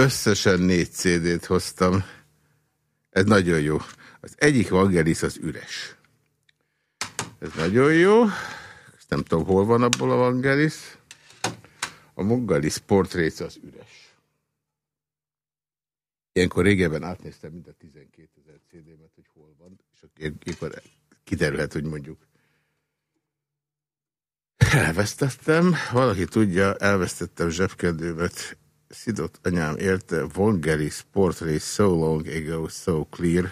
Összesen négy CD-t hoztam. Ez nagyon jó. Az egyik Vangelis az üres. Ez nagyon jó. Ezt nem tudom, hol van abból a Vangelis. A Mungalis portrét az üres. Ilyenkor régebben átnéztem mind a 12 ezer CD-met, hogy hol van, és akkor kiderülhet, hogy mondjuk elvesztettem. Valaki tudja, elvesztettem zsebkedőmet. Szidott anyám érte, Vongeri Sport Race So Long Ago, So Clear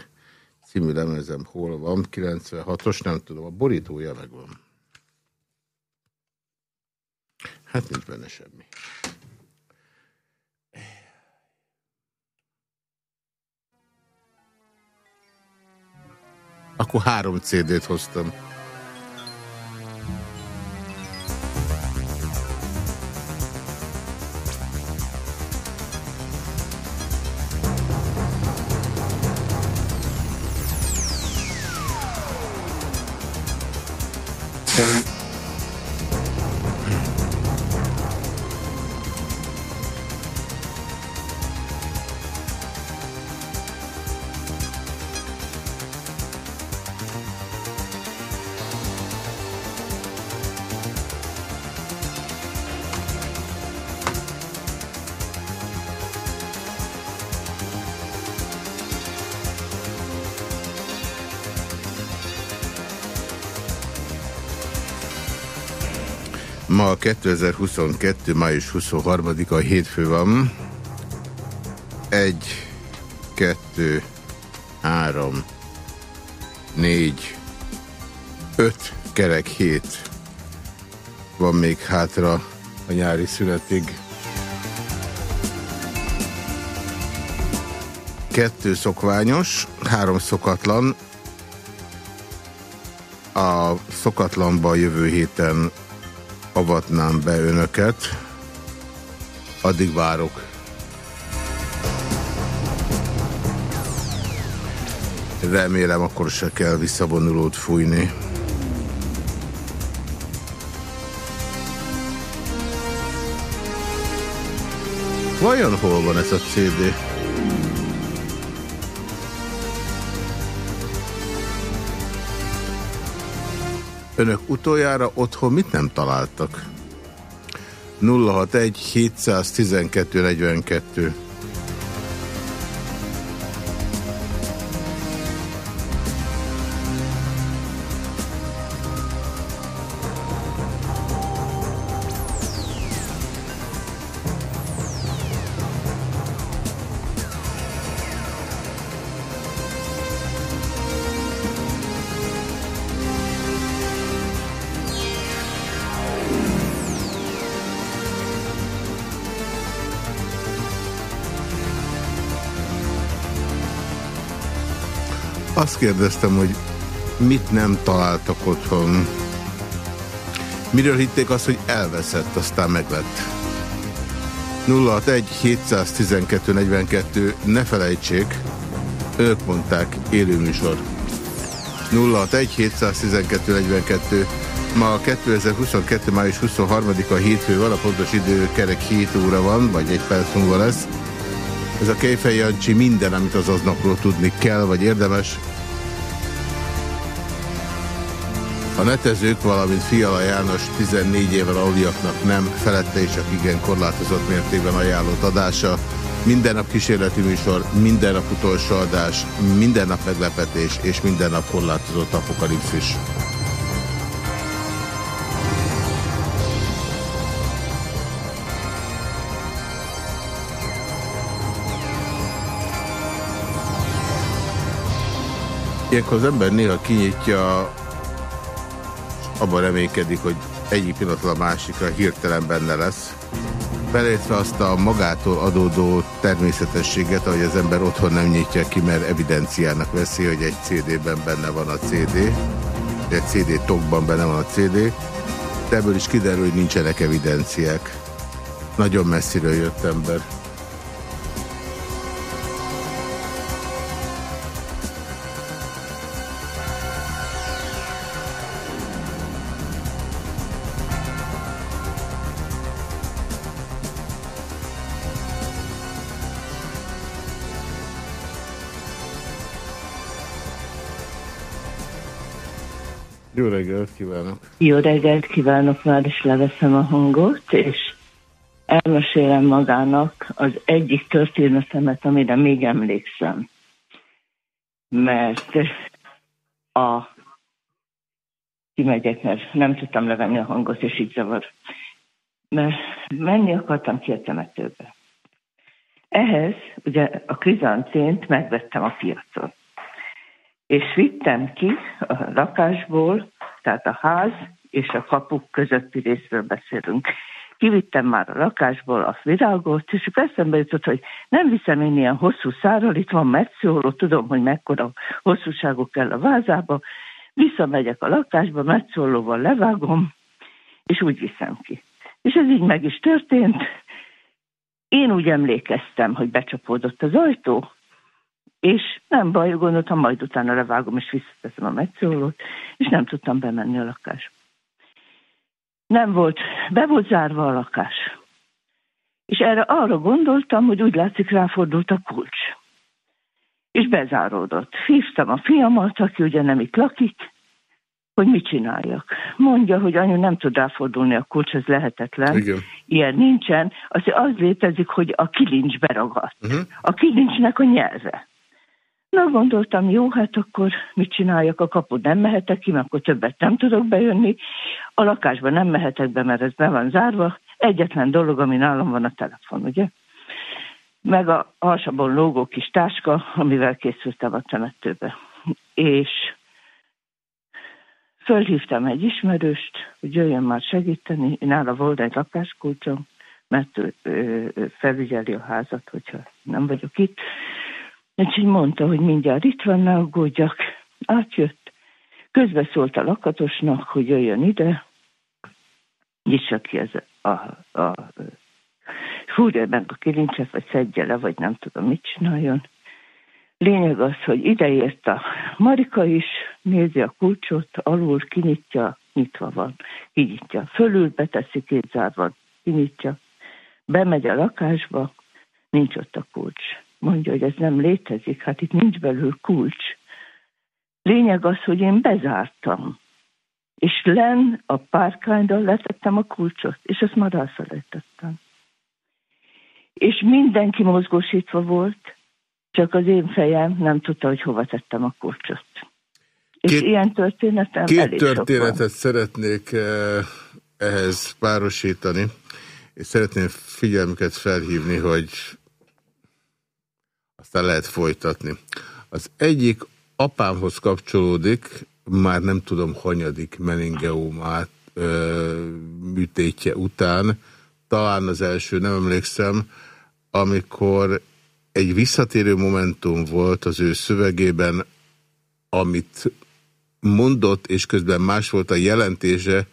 című lemezem hol van, 96-os, nem tudom, a borítója megvan. Hát nincs benne semmi. Akkor három CD-t hoztam. Jackson. Ma 2022. május 23-a hétfő van. 1, 2, 3, 4, 5 kerek hét van még hátra a nyári szünetig. Kettő szokványos, három szokatlan. A szokatlanba jövő héten avatnám be önöket. Addig várok. Remélem, akkor se kell visszavonulót fújni. Vajon hol van ez a CD? Önök utoljára otthon mit nem találtak? 061 712 42 Azt kérdeztem, hogy mit nem találtak otthon. Miről hitték azt, hogy elveszett, aztán meglett. 061 712 42 ne felejtsék, ők mondták élőműsor. 061 712 42 Ma 2022. május 23-a hétfő van, a pontos idő kerek 7 óra van, vagy egy perc múlva lesz. Ez a Kejfej Jancsi minden, amit az aznapról tudni kell, vagy érdemes. A netezők, valamint Fiala János 14 éven aluljaknak nem, felette és csak igen korlátozott mértékben ajánlott adása. Minden nap kísérleti műsor, minden nap utolsó adás, minden nap meglepetés és minden nap korlátozott apokalipszis. Ilyenkor az ember néha kinyitja abban reménykedik, hogy egyik pillanatban a másikra hirtelen benne lesz. Beleértve azt a magától adódó természetességet, ahogy az ember otthon nem nyitja ki, mert evidenciának veszi, hogy egy CD-ben benne van a CD, egy CD tokban benne van a CD, de ebből is kiderül, hogy nincsenek evidenciák. Nagyon messziről jött ember. Jó reggelt kívánok! Jó reggelt kívánok, már is leveszem a hangot, és elmesélem magának az egyik történetemet, amire még emlékszem. Mert a kimegyek, mert nem tudtam levenni a hangot, és így zavar. Mert menni akartam ki a temetőbe. Ehhez ugye a krizancént megvettem a piacon. És vittem ki a lakásból, tehát a ház és a kapuk közötti részről beszélünk. Kivittem már a lakásból a virágot, és eszembe jutott, hogy nem viszem én ilyen hosszú szárral, itt van metszóló, tudom, hogy mekkora hosszúságok kell a vázába, visszamegyek a lakásba, metszólóval levágom, és úgy viszem ki. És ez így meg is történt. Én úgy emlékeztem, hogy becsapódott az ajtó, és nem baj, gondoltam, majd utána levágom, és visszateszem a metszólót, és nem tudtam bemenni a lakásba. Nem volt, be volt zárva a lakás. És erre arra gondoltam, hogy úgy látszik ráfordult a kulcs. És bezáródott. Hívtam a fiamat, aki ugye nem itt lakik, hogy mit csináljak. Mondja, hogy anyu nem tud ráfordulni a kulcs, ez lehetetlen. Igen. Ilyen nincsen. Az, az létezik, hogy a kilincs beragadt. Uh-huh. A kilincsnek a nyelve. Na, gondoltam, jó, hát akkor mit csináljak, a kaput nem mehetek ki, mert akkor többet nem tudok bejönni, a lakásba nem mehetek be, mert ez be van zárva, egyetlen dolog, ami nálam van a telefon, ugye? Meg a alsabon lógó kis táska, amivel készültem a temetőbe. És fölhívtam egy ismerőst, hogy jöjjön már segíteni, nála volt egy lakáskulcsom, mert ő, ő, ő felügyeli a házat, hogyha nem vagyok itt, így mondta, hogy mindjárt itt van, ne aggódjak. Átjött. Közbeszólt a lakatosnak, hogy jöjjön ide, nyissa ki ez a, a, a fúrja meg a kilincset, vagy szedje le, vagy nem tudom, mit csináljon. Lényeg az, hogy ideért a Marika is, nézi a kulcsot, alul kinyitja, nyitva van, kinyitja. Fölül beteszi két zárban, kinyitja. Bemegy a lakásba, nincs ott a kulcs mondja, hogy ez nem létezik, hát itt nincs belül kulcs. Lényeg az, hogy én bezártam. És len a párkányra letettem a kulcsot, és ezt már elfelejtettem. És mindenki mozgósítva volt, csak az én fejem nem tudta, hogy hova tettem a kulcsot. És két, ilyen történetem Két elég történetet szeretnék eh, ehhez párosítani, és szeretném figyelmüket felhívni, hogy aztán lehet folytatni. Az egyik apámhoz kapcsolódik, már nem tudom, hanyadik meningeumát műtétje után, talán az első, nem emlékszem, amikor egy visszatérő momentum volt az ő szövegében, amit mondott, és közben más volt a jelentése,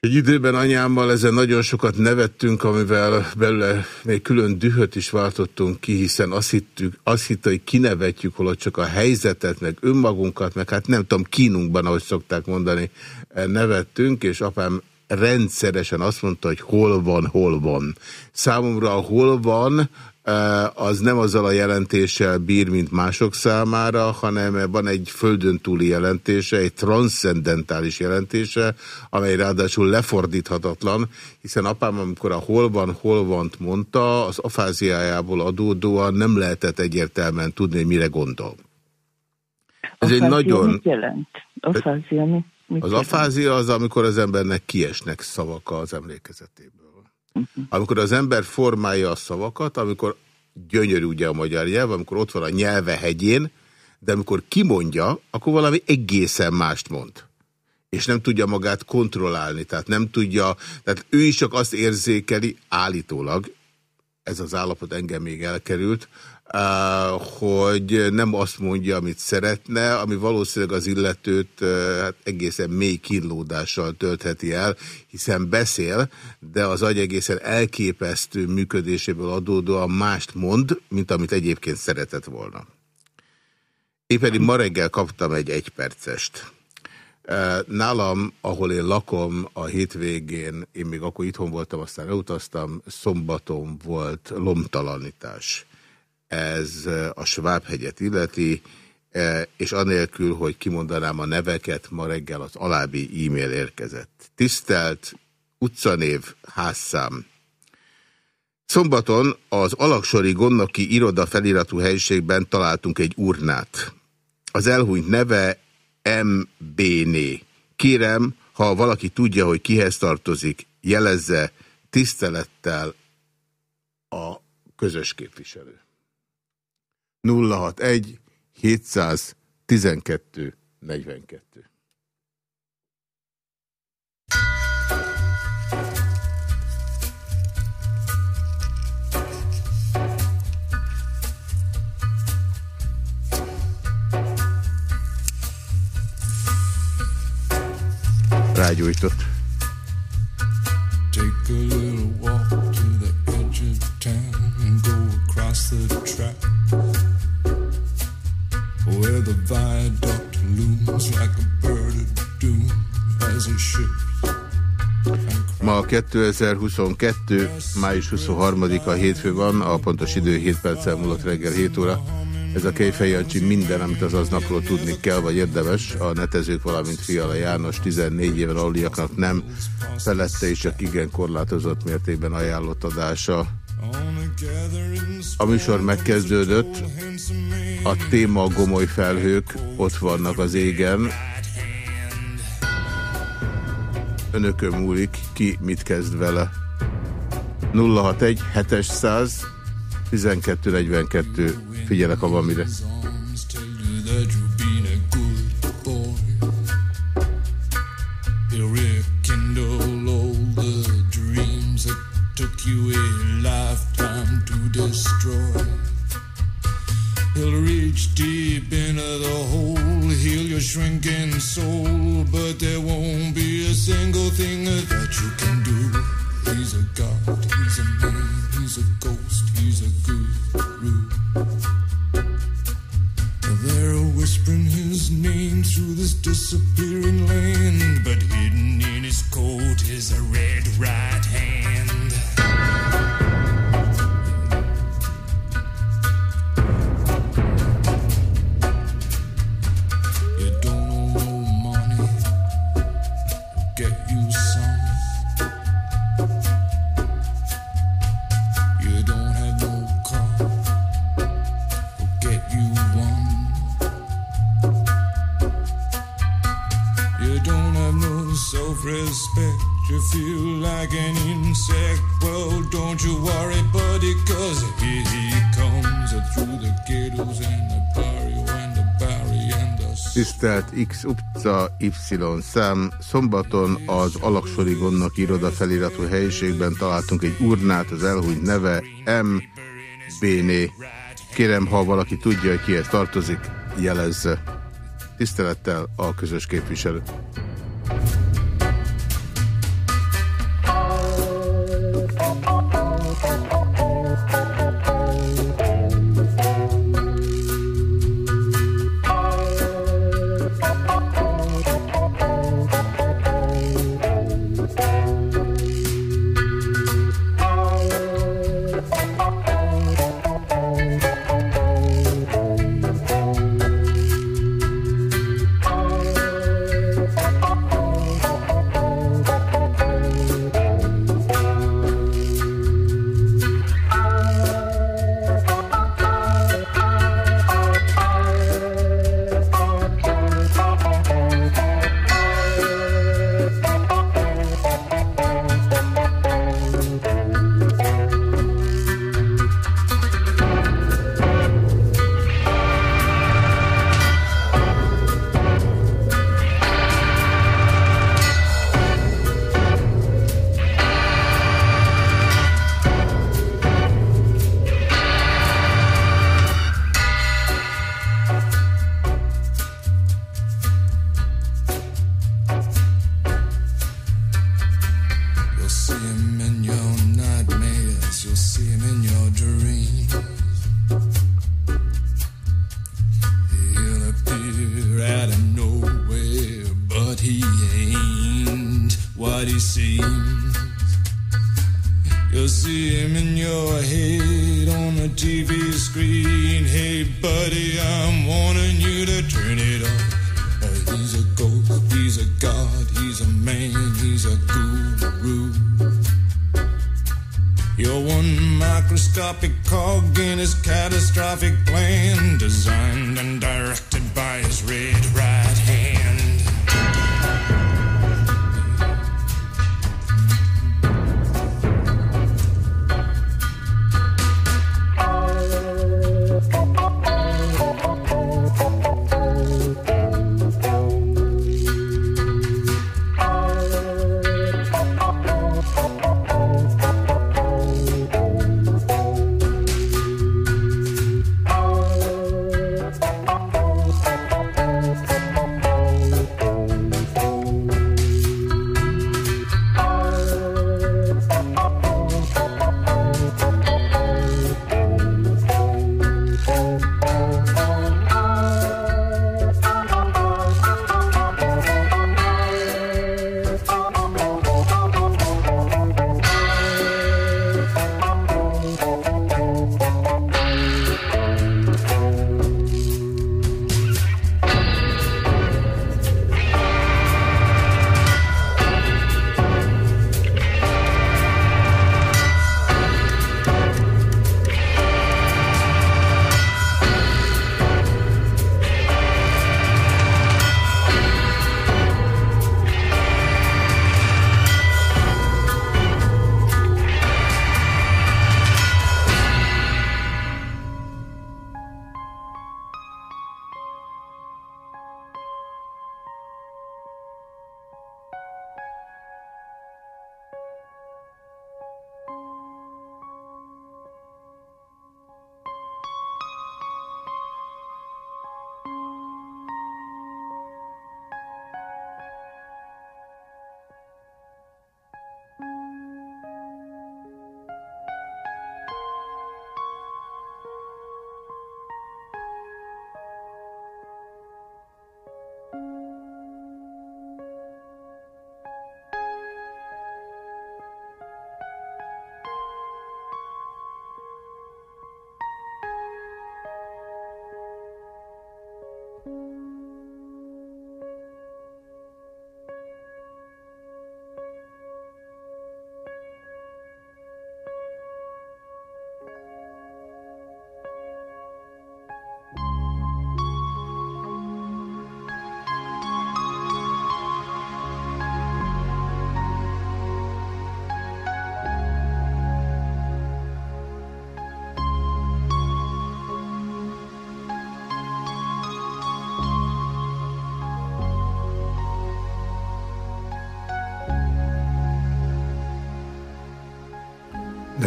egy időben anyámmal ezen nagyon sokat nevettünk, amivel belőle még külön dühöt is váltottunk ki, hiszen azt, hittük, azt hitte, hogy kinevetjük holott csak a helyzetet, meg önmagunkat, meg hát nem tudom, kínunkban, ahogy szokták mondani, nevettünk, és apám rendszeresen azt mondta, hogy hol van, hol van. Számomra a hol van, az nem azzal a jelentéssel bír, mint mások számára, hanem van egy földön túli jelentése, egy transzcendentális jelentése, amely ráadásul lefordíthatatlan, hiszen apám, amikor a hol van, hol van mondta, az afáziájából adódóan nem lehetett egyértelműen tudni, hogy mire gondol. Ez egy nagyon... Mit jelent? Afázia mi? Mit az jelent? afázia az, amikor az embernek kiesnek szavak az emlékezetéből. Amikor az ember formálja a szavakat, amikor gyönyörű ugye a magyar nyelv, amikor ott van a nyelve hegyén, de amikor kimondja, akkor valami egészen mást mond. És nem tudja magát kontrollálni, tehát nem tudja, tehát ő is csak azt érzékeli, állítólag, ez az állapot engem még elkerült, hogy nem azt mondja, amit szeretne, ami valószínűleg az illetőt hát egészen mély kínlódással töltheti el, hiszen beszél, de az agy egészen elképesztő működéséből adódóan mást mond, mint amit egyébként szeretett volna. Én pedig ma reggel kaptam egy egypercest. Nálam, ahol én lakom a hétvégén, én még akkor itthon voltam, aztán elutaztam, szombaton volt lomtalanítás ez a Svábhegyet illeti, és anélkül, hogy kimondanám a neveket, ma reggel az alábbi e-mail érkezett. Tisztelt utcanév, házszám, Szombaton az Alaksori Gondnoki iroda feliratú helyiségben találtunk egy urnát. Az elhúnyt neve M.B.N. Kérem, ha valaki tudja, hogy kihez tartozik, jelezze tisztelettel a közös képviselő. 061 712 42 rágyújtott. Take a little walk to the edge of town and go across the track the viaduct looms like a bird of doom as it ships Ma 2022. május 23-a hétfő van, a pontos idő 7 perccel múlott reggel 7 óra. Ez a Kejfej Jancsi minden, amit az aznapról tudni kell, vagy érdemes. A netezők, valamint Fiala János 14 éven aluliaknak nem felette és csak igen korlátozott mértékben ajánlott adása. A műsor megkezdődött, a téma gomoly felhők ott vannak az égen. Önökön múlik, ki mit kezd vele. 061 700 1242 Figyelek, ha van mire. X utca Y szám. Szombaton az Alaksori Gondnak iroda feliratú helyiségben találtunk egy urnát, az elhúnyt neve M. Béné. Kérem, ha valaki tudja, hogy kihez tartozik, jelezze. Tisztelettel a közös képviselő.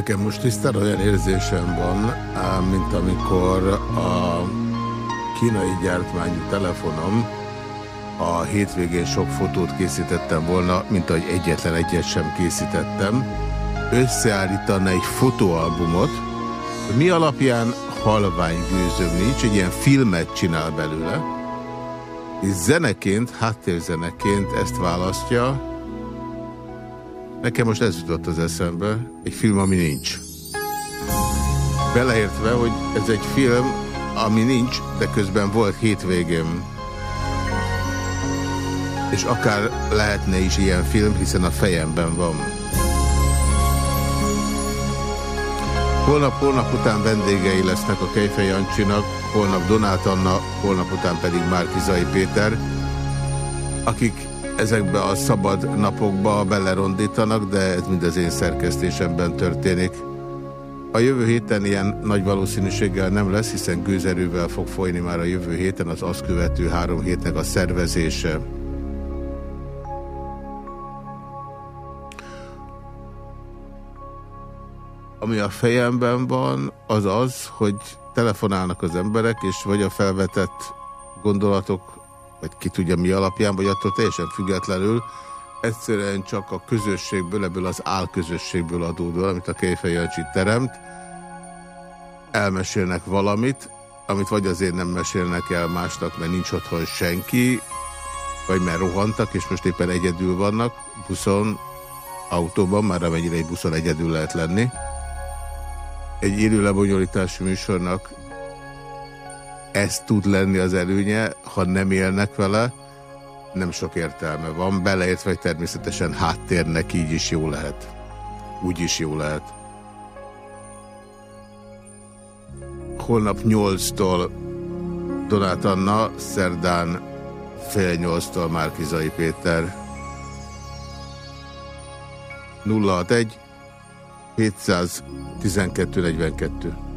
Nekem most tisztán olyan érzésem van, mint amikor a kínai gyártmányú telefonom a hétvégén sok fotót készítettem volna, mint ahogy egyetlen egyet sem készítettem, összeállítana egy fotóalbumot, mi alapján halvány gőzöm nincs, egy ilyen filmet csinál belőle, és zeneként, háttérzeneként ezt választja, Nekem most ez jutott az eszembe, egy film, ami nincs. Beleértve, hogy ez egy film, ami nincs, de közben volt hétvégén. És akár lehetne is ilyen film, hiszen a fejemben van. Holnap, holnap után vendégei lesznek a Kejfej Jancsinak, holnap Donát Anna, holnap után pedig Márkizai Péter, akik ezekbe a szabad napokba belerondítanak, de ez mind az én szerkesztésemben történik. A jövő héten ilyen nagy valószínűséggel nem lesz, hiszen gőzerővel fog folyni már a jövő héten az azt követő három hétnek a szervezése. Ami a fejemben van, az az, hogy telefonálnak az emberek, és vagy a felvetett gondolatok vagy ki tudja mi alapján, vagy attól teljesen függetlenül, egyszerűen csak a közösségből, ebből az álközösségből adódóan, amit a Kéfej Jancsi teremt, elmesélnek valamit, amit vagy azért nem mesélnek el másnak, mert nincs otthon senki, vagy mert rohantak, és most éppen egyedül vannak, buszon, autóban, már amennyire egy buszon egyedül lehet lenni. Egy élő lebonyolítású műsornak ez tud lenni az előnye, ha nem élnek vele, nem sok értelme van, beleértve, hogy természetesen háttérnek így is jó lehet. Úgy is jó lehet. holnap 8-tól Donát Anna, szerdán fél 8-tól Márkizai Péter. 061 712 42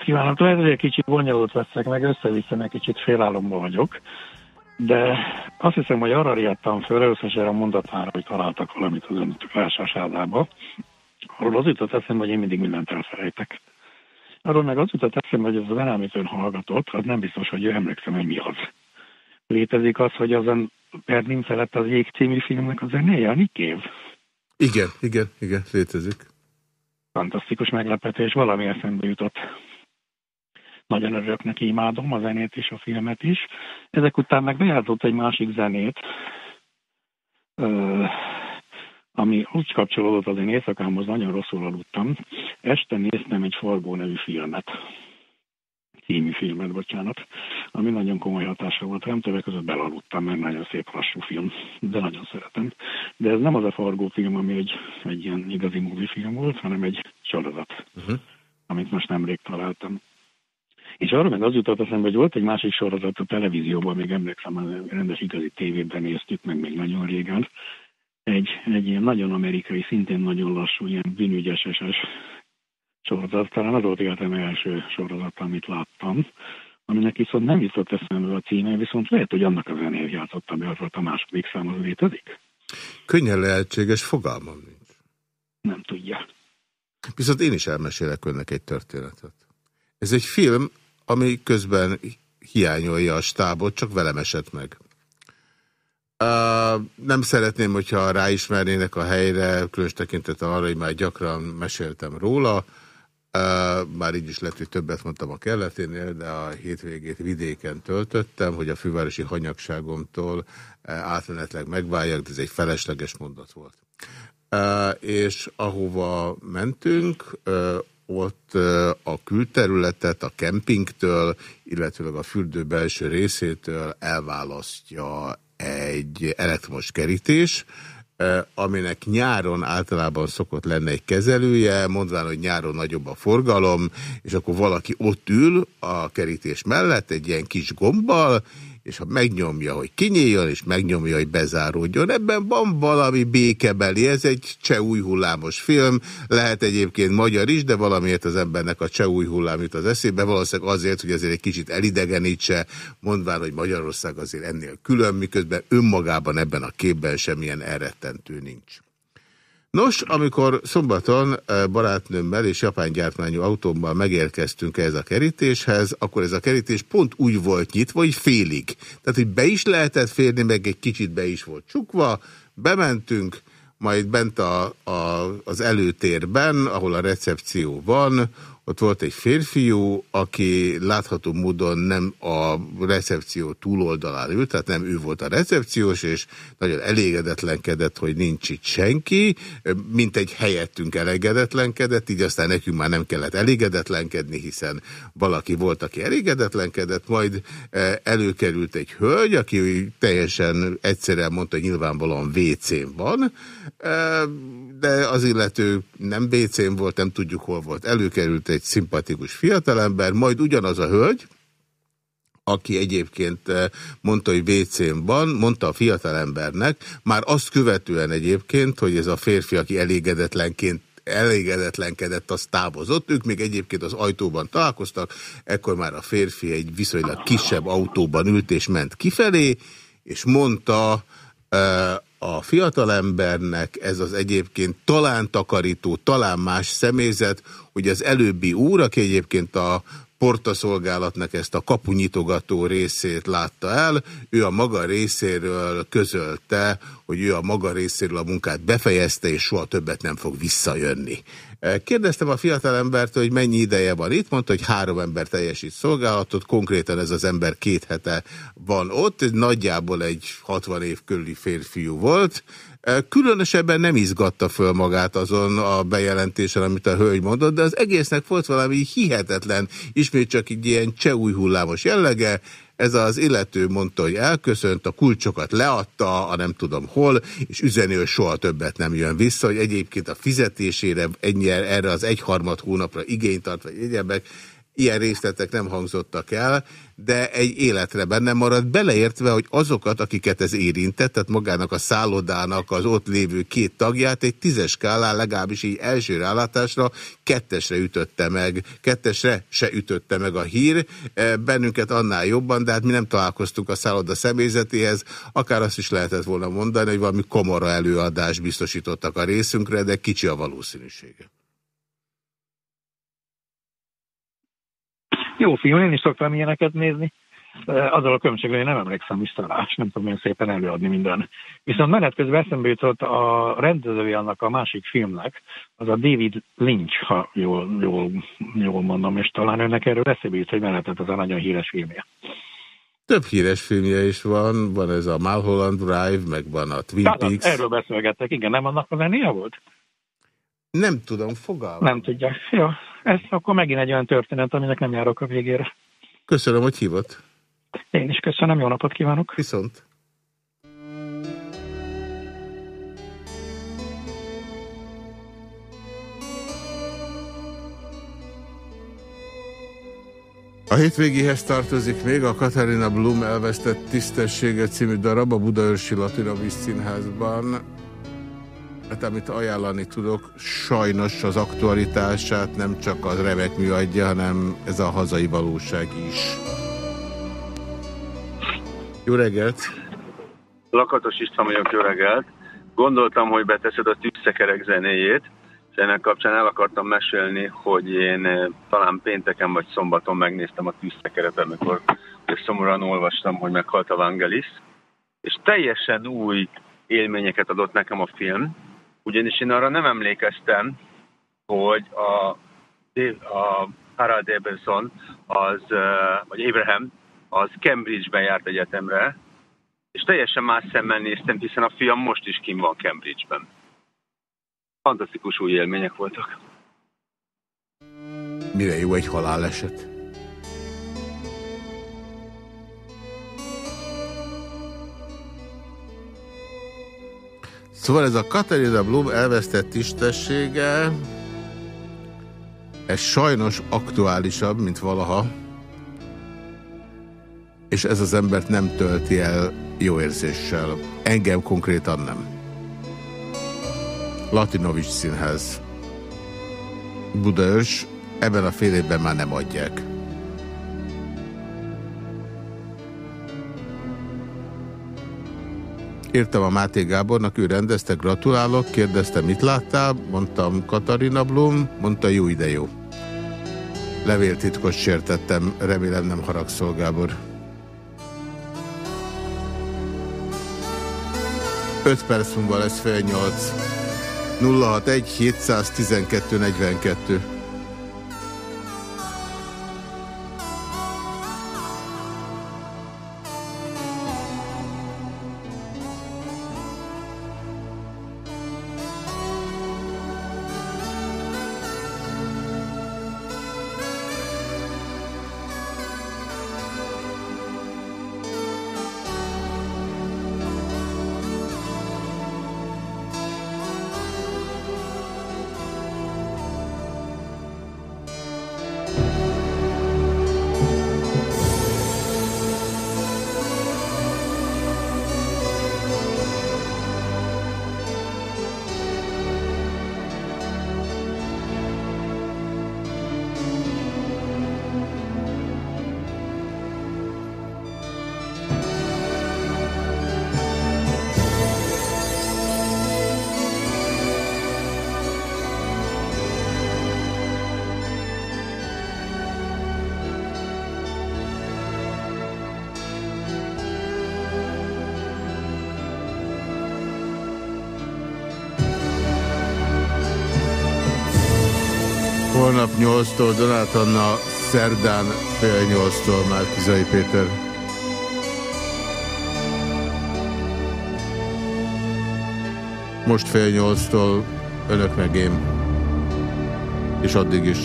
napot kívánok! Lehet, hogy egy kicsit bonyolult veszek meg, össze-vissza, egy kicsit félálomban vagyok, de azt hiszem, hogy arra riadtam föl, erre a mondatára, hogy találtak valamit az önök vásársádába. Arról az jutott eszembe, hogy én mindig mindent elfelejtek. Arról meg az jutott eszembe, hogy ez a zene, amit ön hallgatott, az nem biztos, hogy ő emlékszem, hogy mi az. Létezik az, hogy azon Berlin felett az Jég című filmnek a zenéje, a Nikév? Igen, igen, igen, létezik. Fantasztikus meglepetés, valami eszembe jutott. Nagyon örülök neki, imádom a zenét és a filmet is. Ezek után meg bejátszott egy másik zenét, ami úgy kapcsolódott az én éjszakámhoz, nagyon rosszul aludtam. Este néztem egy Fargó nevű filmet, című filmet, bocsánat, ami nagyon komoly hatása volt Nem többek között belaludtam, mert nagyon szép lassú film, de nagyon szeretem. De ez nem az a Fargó film, ami egy, egy ilyen igazi movie film volt, hanem egy sorozat, uh-huh. amit most nemrég találtam. És arra meg az jutott eszembe, hogy volt egy másik sorozat a televízióban, még emlékszem, a rendes igazi tévében néztük meg még nagyon régen. Egy, egy ilyen nagyon amerikai, szintén nagyon lassú, ilyen bűnügyeseses sorozat. Talán az volt életem első sorozat, amit láttam aminek viszont nem jutott eszembe a címe, viszont lehet, hogy annak a zenéhez játszotta be, az volt a második szám, az létezik? Könnyen lehetséges, fogalmam nincs. Nem tudja. Viszont én is elmesélek önnek egy történetet. Ez egy film, ami közben hiányolja a stábot, csak velem esett meg. Uh, nem szeretném, hogyha ráismernének a helyre, különös tekintet arra, hogy már gyakran meséltem róla. Uh, már így is lett, hogy többet mondtam a kelleténél, de a hétvégét vidéken töltöttem, hogy a fővárosi hanyagságomtól uh, átmenetleg megváljak, de ez egy felesleges mondat volt. Uh, és ahova mentünk, uh, ott a külterületet a kempingtől, illetőleg a fürdő belső részétől elválasztja egy elektromos kerítés, aminek nyáron általában szokott lenne egy kezelője, mondván, hogy nyáron nagyobb a forgalom, és akkor valaki ott ül a kerítés mellett egy ilyen kis gombbal, és ha megnyomja, hogy kinyíljon, és megnyomja, hogy bezáródjon, ebben van valami békebeli, ez egy cseh új hullámos film, lehet egyébként magyar is, de valamiért az embernek a cseh új hullám jut az eszébe, valószínűleg azért, hogy azért egy kicsit elidegenítse, mondván, hogy Magyarország azért ennél külön, miközben önmagában ebben a képben semmilyen elrettentő nincs. Nos, amikor szombaton eh, barátnőmmel és japán gyártmányú autómmal megérkeztünk ez a kerítéshez, akkor ez a kerítés pont úgy volt nyitva, hogy félig. Tehát, hogy be is lehetett férni, meg egy kicsit be is volt csukva, bementünk, majd bent a, a, az előtérben, ahol a recepció van, ott volt egy férfiú, aki látható módon nem a recepció túloldalán ült, tehát nem ő volt a recepciós, és nagyon elégedetlenkedett, hogy nincs itt senki, mint egy helyettünk elégedetlenkedett, így aztán nekünk már nem kellett elégedetlenkedni, hiszen valaki volt, aki elégedetlenkedett, majd előkerült egy hölgy, aki teljesen egyszerűen mondta, hogy nyilvánvalóan WC-n van, de az illető nem WC-n volt, nem tudjuk hol volt. Előkerült egy szimpatikus fiatalember, majd ugyanaz a hölgy, aki egyébként mondta, hogy WC-n van, mondta a fiatalembernek, már azt követően egyébként, hogy ez a férfi, aki elégedetlenként elégedetlenkedett, az távozott. Ők még egyébként az ajtóban találkoztak, ekkor már a férfi egy viszonylag kisebb autóban ült és ment kifelé, és mondta a fiatalembernek ez az egyébként talán takarító, talán más személyzet, hogy az előbbi úr, aki egyébként a portaszolgálatnak ezt a kapunyitogató részét látta el, ő a maga részéről közölte, hogy ő a maga részéről a munkát befejezte, és soha többet nem fog visszajönni. Kérdeztem a fiatalembert, hogy mennyi ideje van itt, mondta, hogy három ember teljesít szolgálatot, konkrétan ez az ember két hete van ott, nagyjából egy 60 év körüli férfiú volt, Különösebben nem izgatta föl magát azon a bejelentésen, amit a hölgy mondott, de az egésznek volt valami hihetetlen, ismét csak egy ilyen csehúj hullámos jellege, ez az illető mondta, hogy elköszönt, a kulcsokat leadta, a nem tudom hol, és üzeni, hogy soha többet nem jön vissza, hogy egyébként a fizetésére ennyi, erre az egyharmad hónapra igényt tart, vagy egyebek, ilyen részletek nem hangzottak el, de egy életre benne marad, beleértve, hogy azokat, akiket ez érintett, tehát magának a szállodának az ott lévő két tagját egy tízes skálán legalábbis így első rálátásra kettesre ütötte meg, kettesre se ütötte meg a hír, e, bennünket annál jobban, de hát mi nem találkoztunk a szálloda személyzetéhez, akár azt is lehetett volna mondani, hogy valami komora előadást biztosítottak a részünkre, de kicsi a valószínűsége. Jó film, én is szoktam ilyeneket nézni. Azzal a különbséggel, hogy nem emlékszem vissza rá, és nem tudom én szépen előadni minden. Viszont menet közben eszembe jutott a rendezője annak a másik filmnek, az a David Lynch, ha jól, jól, jól mondom, és talán önnek erről eszébe jut, hogy menetet az a nagyon híres filmje. Több híres filmje is van, van ez a Mulholland Drive, meg van a Twin Peaks. Erről beszélgettek, igen, nem annak a zenéje volt? Nem tudom, fogalmam. Nem tudja. Jó, ez akkor megint egy olyan történet, aminek nem járok a végére. Köszönöm, hogy hívott. Én is köszönöm, jó napot kívánok. Viszont. A hétvégihez tartozik még a Katarina Blum elvesztett tisztessége című darab a Budaörsi Latinovis Színházban. Hát amit ajánlani tudok, sajnos az aktualitását nem csak az remek mű adja, hanem ez a hazai valóság is. Jó reggelt! Lakatos István vagyok, jó reggelt! Gondoltam, hogy beteszed a tűzszekerek zenéjét, és ennek kapcsán el akartam mesélni, hogy én eh, talán pénteken vagy szombaton megnéztem a tűzszekeret, amikor szomorúan olvastam, hogy meghalt a Vangelis, és teljesen új élményeket adott nekem a film, ugyanis én arra nem emlékeztem, hogy a, a Harald Ebenson, az, vagy Abraham, az Cambridge-ben járt egyetemre, és teljesen más szemmel néztem, hiszen a fiam most is kim van Cambridge-ben. Fantasztikus új élmények voltak. Mire jó egy haláleset? Szóval ez a Katarina Blum elvesztett istessége, ez sajnos aktuálisabb, mint valaha, és ez az embert nem tölti el jó érzéssel. Engem konkrétan nem. Latinovics színház. Budaörs, ebben a fél évben már nem adják. Írtam a Máté Gábornak, ő rendezte, gratulálok, kérdezte, mit láttál, mondtam Katarina Blum, mondta jó ide jó. Levéltitkot sértettem, remélem nem haragszol, Gábor. 5 perc múlva lesz fél 8. 061 712 42. 8-tól, Donát Anna szerdán fél 8-tól már Kizai Péter. Most fél 8-tól önök meg én. És addig is.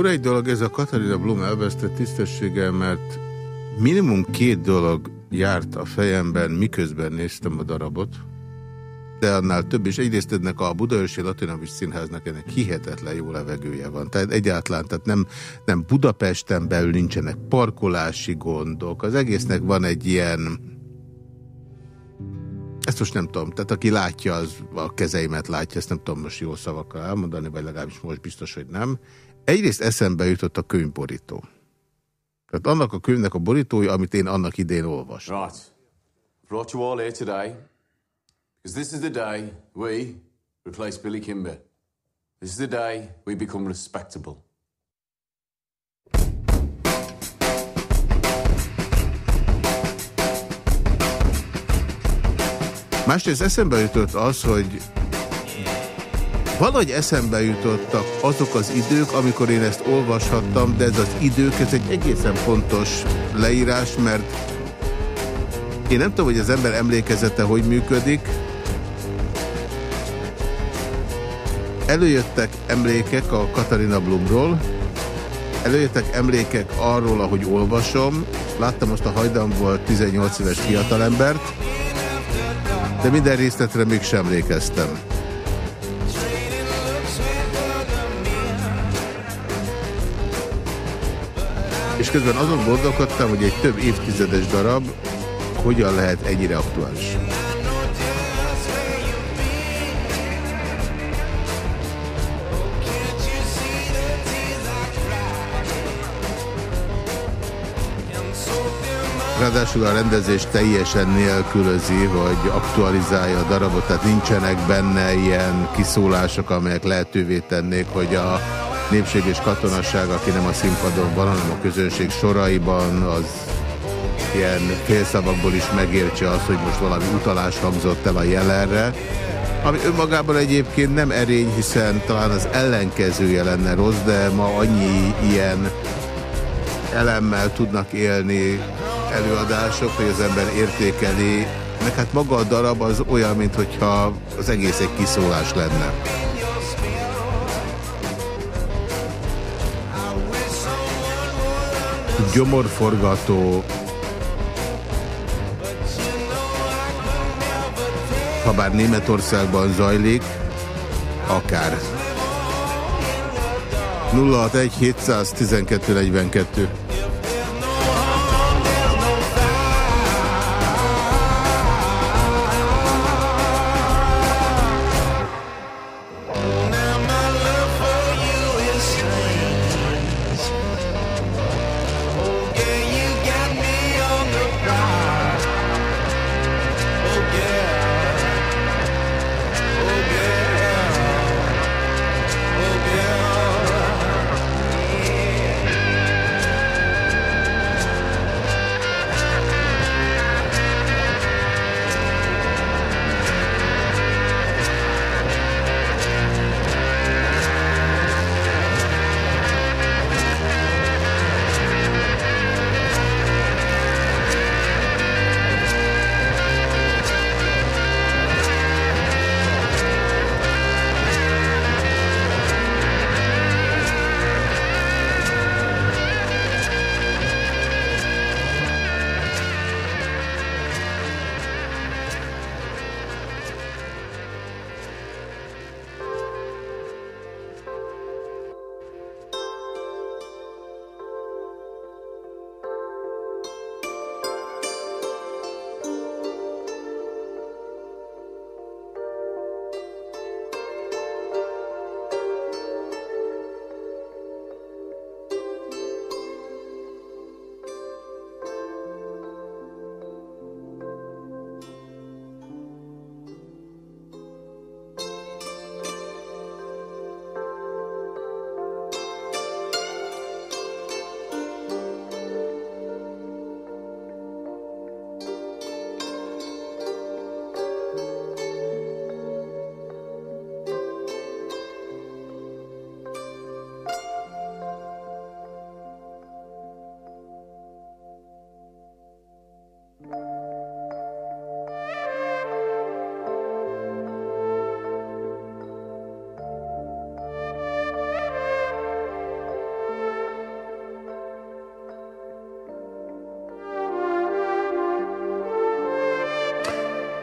Fura egy dolog, ez a Katarina Blum elvesztett tisztességgel, mert minimum két dolog járt a fejemben, miközben néztem a darabot, de annál több is. Egyrészt ennek a Budaörsi Latinavis Színháznak ennek hihetetlen jó levegője van. Tehát egyáltalán, tehát nem, nem Budapesten belül nincsenek parkolási gondok. Az egésznek van egy ilyen, ezt most nem tudom, tehát aki látja, az a kezeimet látja, ezt nem tudom most jó szavakkal elmondani, vagy legalábbis most biztos, hogy nem. Egyrészt eszembe jutott a könyvborító. Tehát annak a könyvnek a borítója, amit én annak idén olvastam. Right. Brought you all here today because this is the day we replace Billy Kimber. This is the day we become respectable. Másrészt eszembe jutott az, hogy valahogy eszembe jutottak azok az idők, amikor én ezt olvashattam, de ez az idők, ez egy egészen fontos leírás, mert én nem tudom, hogy az ember emlékezete hogy működik. Előjöttek emlékek a Katarina Blumról, előjöttek emlékek arról, ahogy olvasom. Láttam most a hajdanból 18 éves fiatalembert, de minden részletre mégsem emlékeztem. És közben azon gondolkodtam, hogy egy több évtizedes darab hogyan lehet ennyire aktuális. Ráadásul a rendezés teljesen nélkülözi, hogy aktualizálja a darabot, tehát nincsenek benne ilyen kiszólások, amelyek lehetővé tennék, hogy a népség és katonasság, aki nem a színpadon van, hanem a közönség soraiban, az ilyen félszavakból is megértse azt, hogy most valami utalás hangzott el a jelenre, ami önmagában egyébként nem erény, hiszen talán az ellenkezője lenne rossz, de ma annyi ilyen elemmel tudnak élni előadások, hogy az ember értékeli, meg hát maga a darab az olyan, mintha az egész egy kiszólás lenne. Gyomorforgató, ha bár Németországban zajlik, akár. 061 712 42.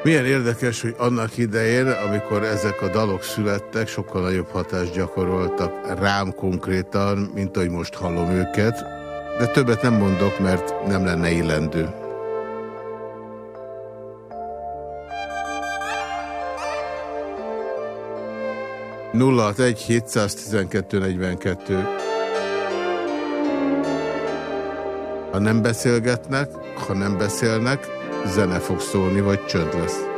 Milyen érdekes, hogy annak idején, amikor ezek a dalok születtek, sokkal nagyobb hatást gyakoroltak rám konkrétan, mint ahogy most hallom őket, de többet nem mondok, mert nem lenne illendő. Nulla egy 712 42. Ha nem beszélgetnek, ha nem beszélnek, zene fog szólni, vagy csönd lesz.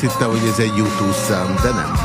Hittem, hogy ez egy YouTube szám, de nem.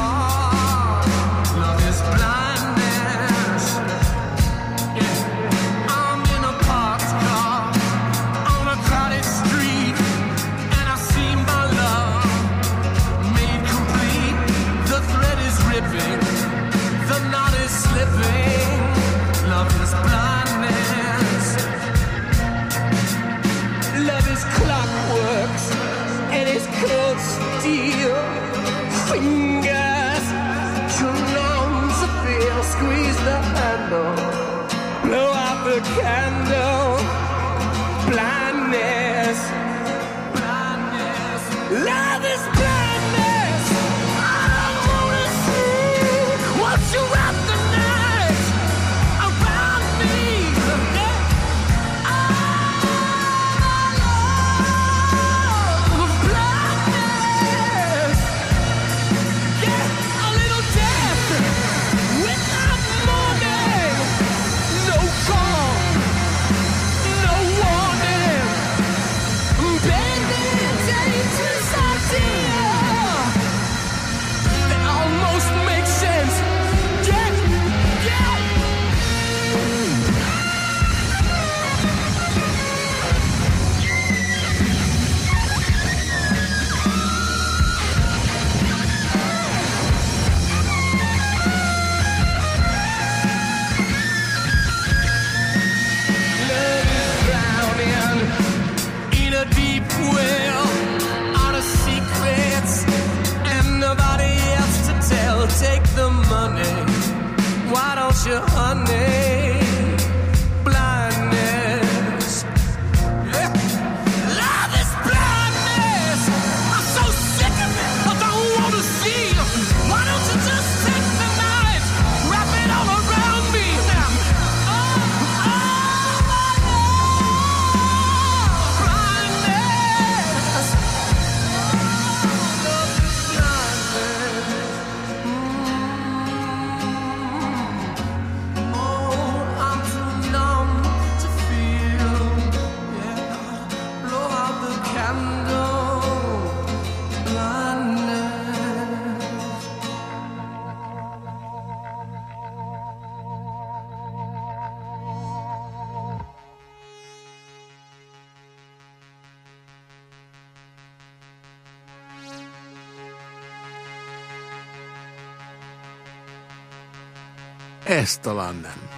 Ez talán nem.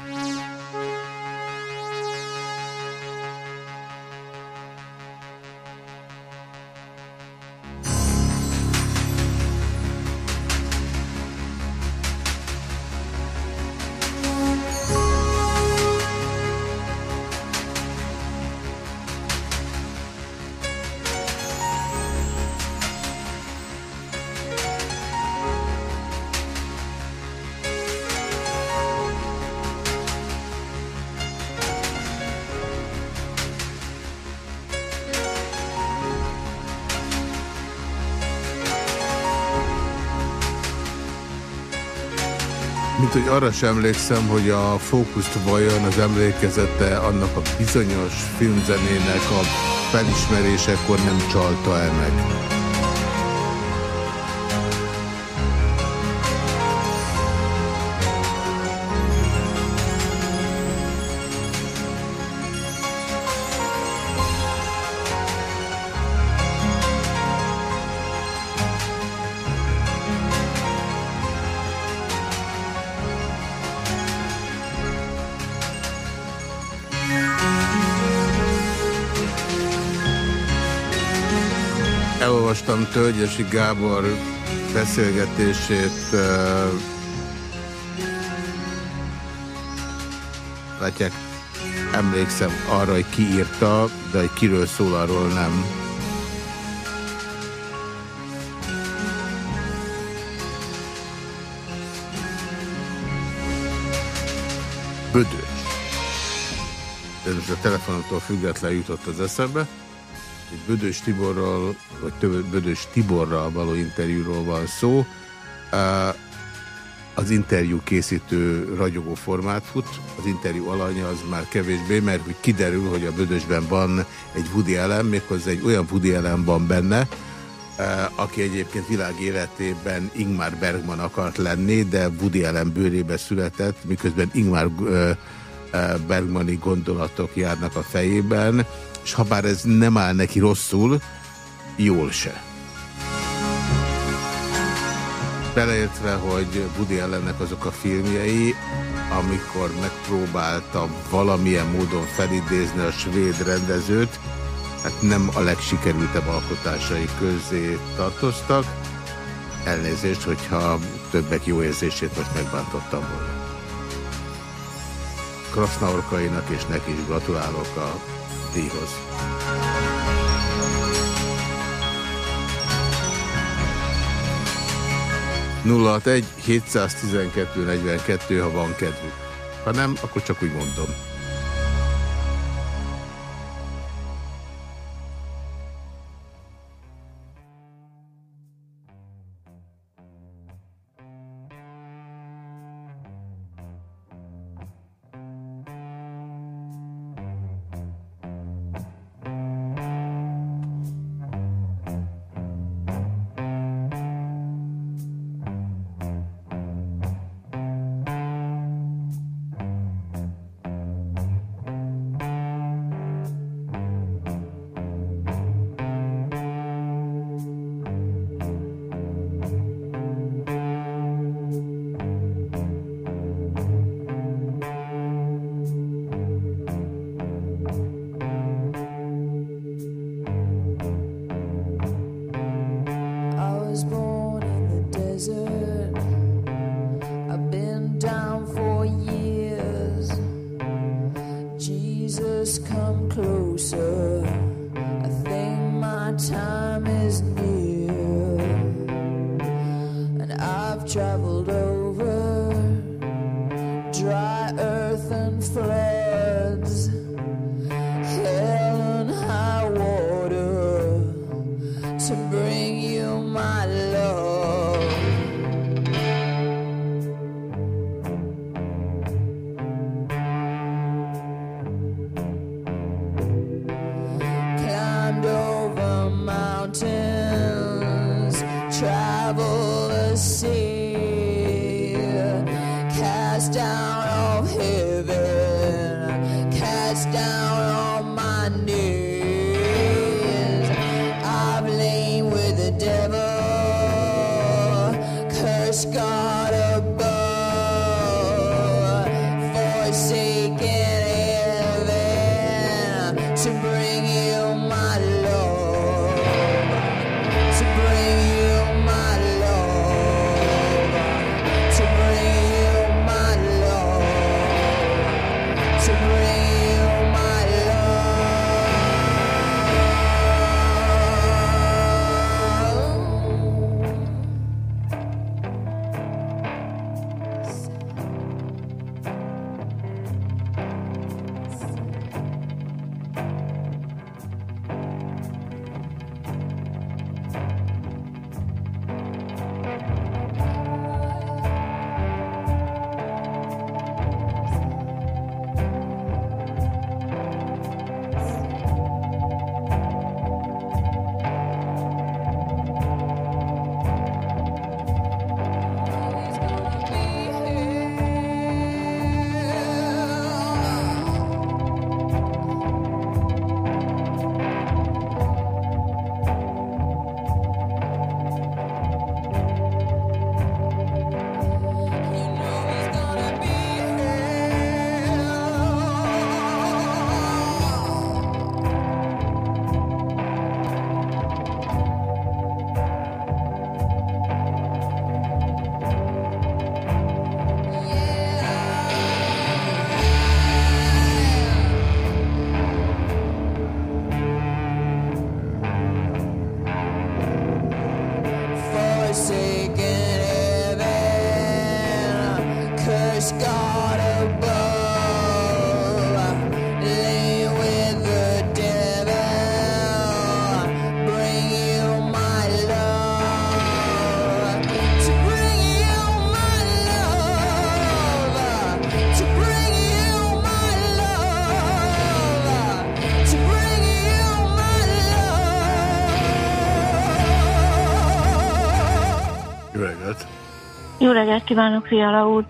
Hogy arra sem emlékszem, hogy a fókuszt vajon az emlékezete annak a bizonyos filmzenének a felismerésekor nem csalta-e meg. Tölgyesi Gábor beszélgetését. Látják, emlékszem arra, hogy ki írta, de hogy kiről szól, arról nem. Bödös. Ez most a telefonomtól független jutott az eszembe. Bödös Tiborral, vagy több Bödös Tiborral való interjúról van szó. Az interjú készítő ragyogó formát fut, az interjú alanya az már kevésbé, mert hogy kiderül, hogy a Bödösben van egy Woody Allen, méghozzá egy olyan Woody Allen van benne, aki egyébként világ életében Ingmar Bergman akart lenni, de Woody Allen bőrébe született, miközben Ingmar Bergmani gondolatok járnak a fejében, és ha bár ez nem áll neki rosszul, jól se. Beleértve, hogy Woody Allennek azok a filmjei, amikor megpróbálta valamilyen módon felidézni a svéd rendezőt, hát nem a legsikerültebb alkotásai közé tartoztak. Elnézést, hogyha többek jó érzését most megbántottam volna. Krasznaorkainak, és neki is gratulálok a díjhoz. 061 712 42, ha van kedvük. Ha nem, akkor csak úgy mondom. Jó reggelt kívánok, Fiala úr!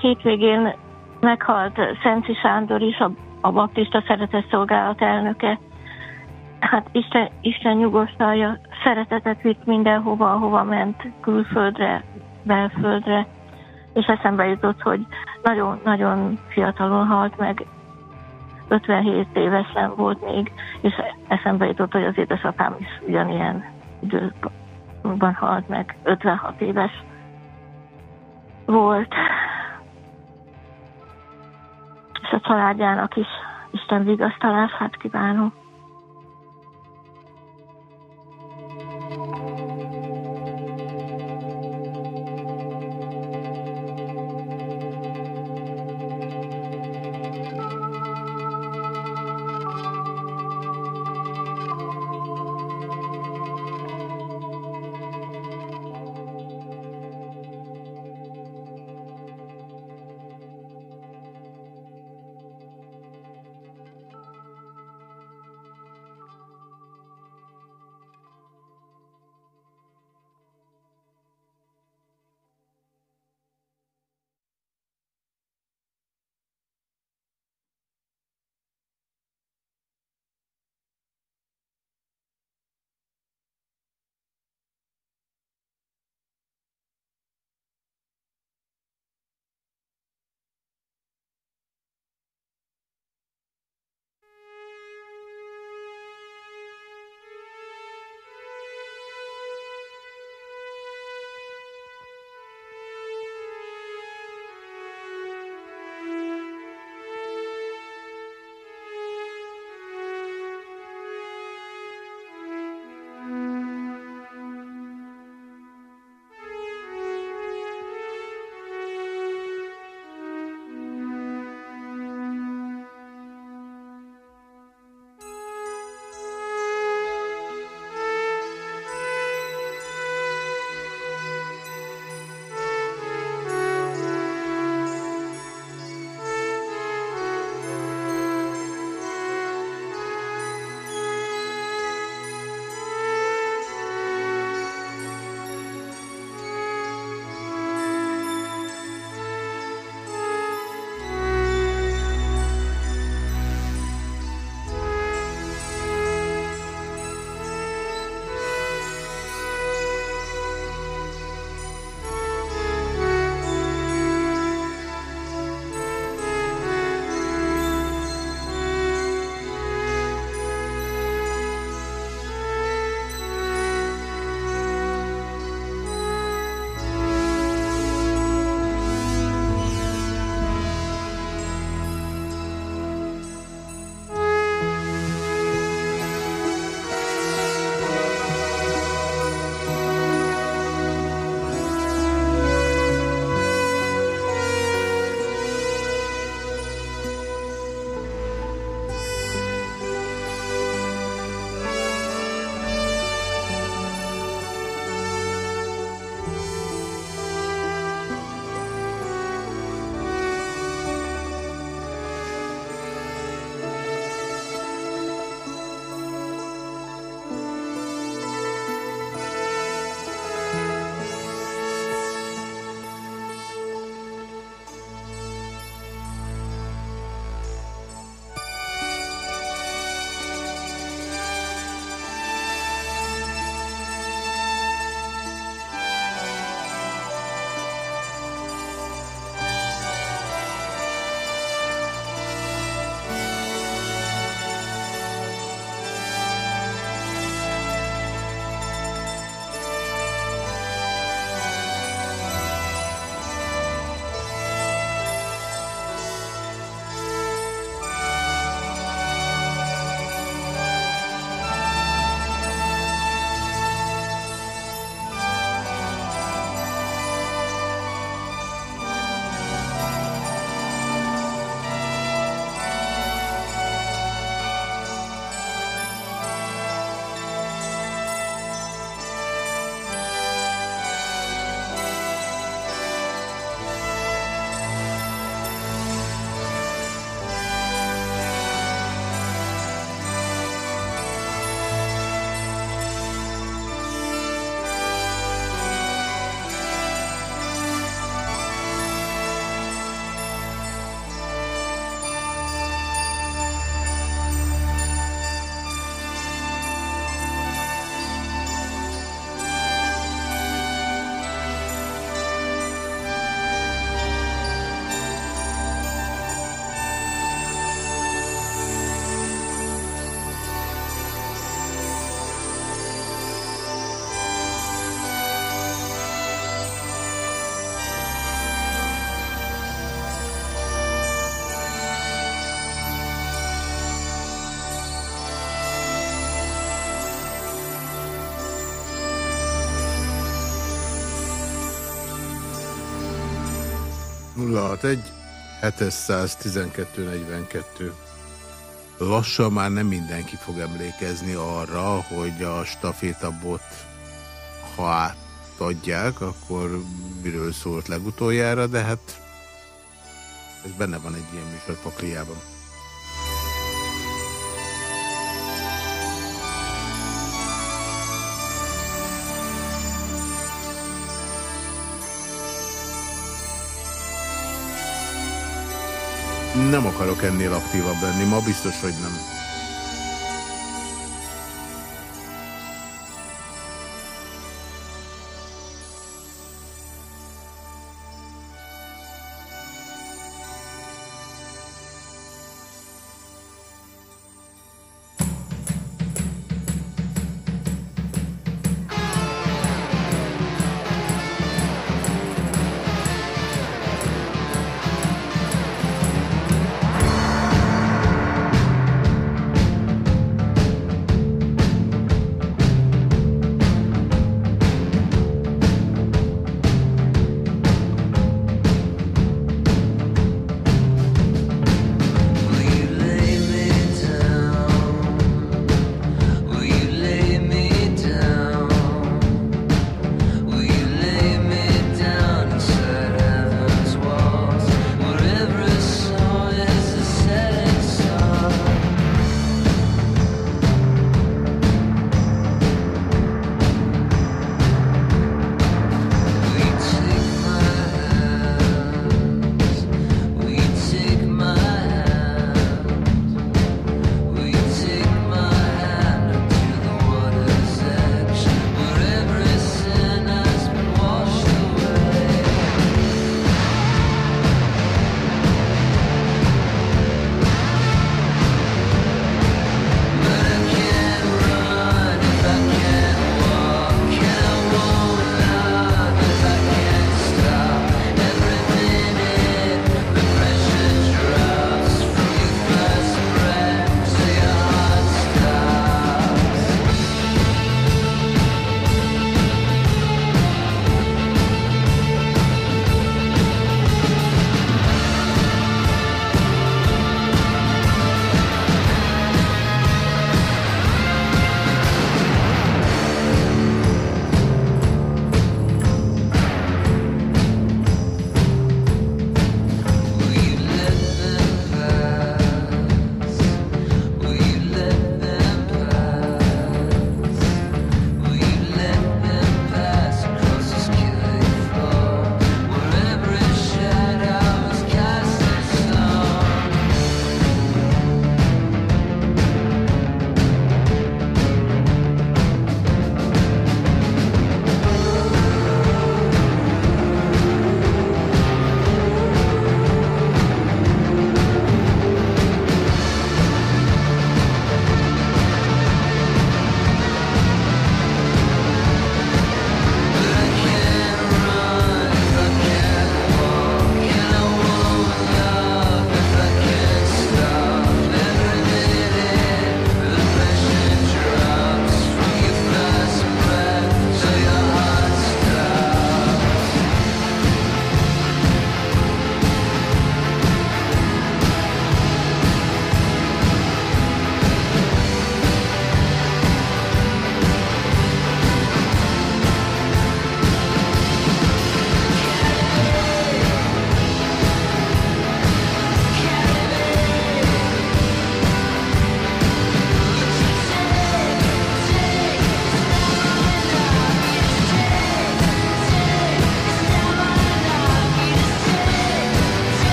Hétvégén meghalt Szenci Sándor is, a, a baptista szeretett szolgálat elnöke. Hát Isten, Isten nyugosztalja, szeretetet vitt mindenhova, ahova ment, külföldre, belföldre, és eszembe jutott, hogy nagyon-nagyon fiatalon halt meg, 57 évesen volt még, és eszembe jutott, hogy az édesapám is ugyanilyen időben halt meg, 56 éves volt. és a családjának is Isten vigasztalását kívánom. 061 712 42. Lassan már nem mindenki fog emlékezni arra, hogy a stafétabot, ha átadják, akkor miről szólt legutoljára, de hát ez benne van egy ilyen műsor pakliában. Nem akarok ennél aktívabb lenni, ma biztos, hogy nem.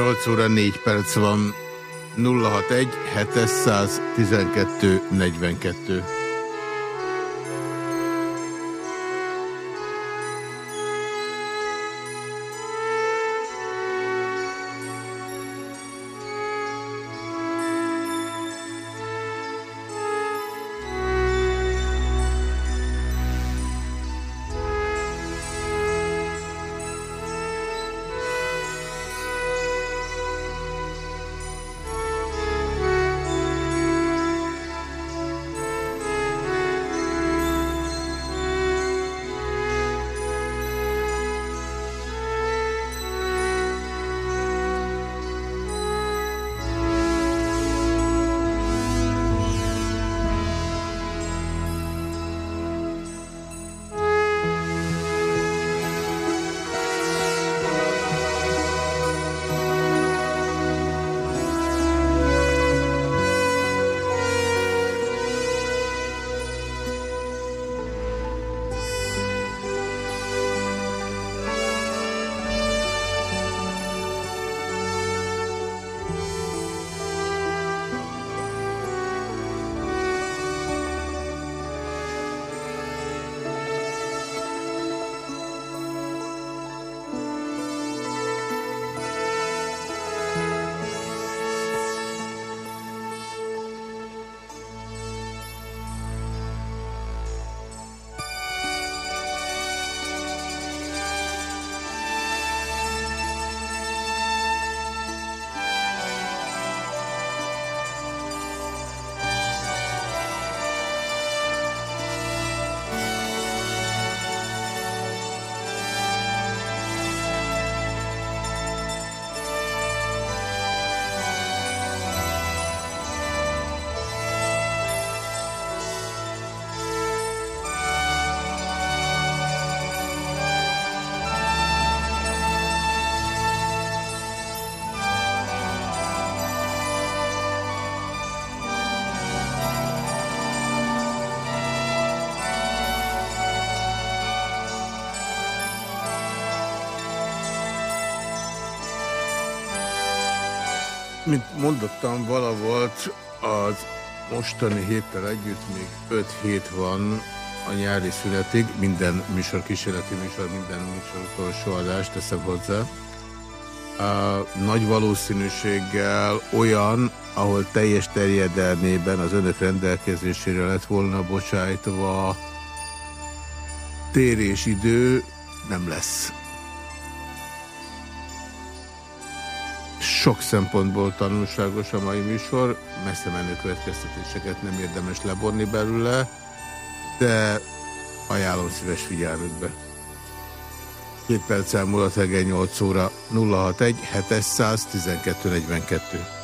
8 óra 4 perc van. 061 712 42. Mint mondottam, vala volt az mostani héttel együtt még 5 hét van a nyári szünetig, minden műsor, kísérleti műsor, minden műsor utolsó adást teszem hozzá. A nagy valószínűséggel olyan, ahol teljes terjedelmében az önök rendelkezésére lett volna bocsájtva térésidő, nem lesz. Sok szempontból tanulságos a mai műsor, messze menő következtetéseket nem érdemes lebonni belőle, de ajánlom szíves figyelmükbe. Két perccel múlott reggel 8 óra 061 712 42.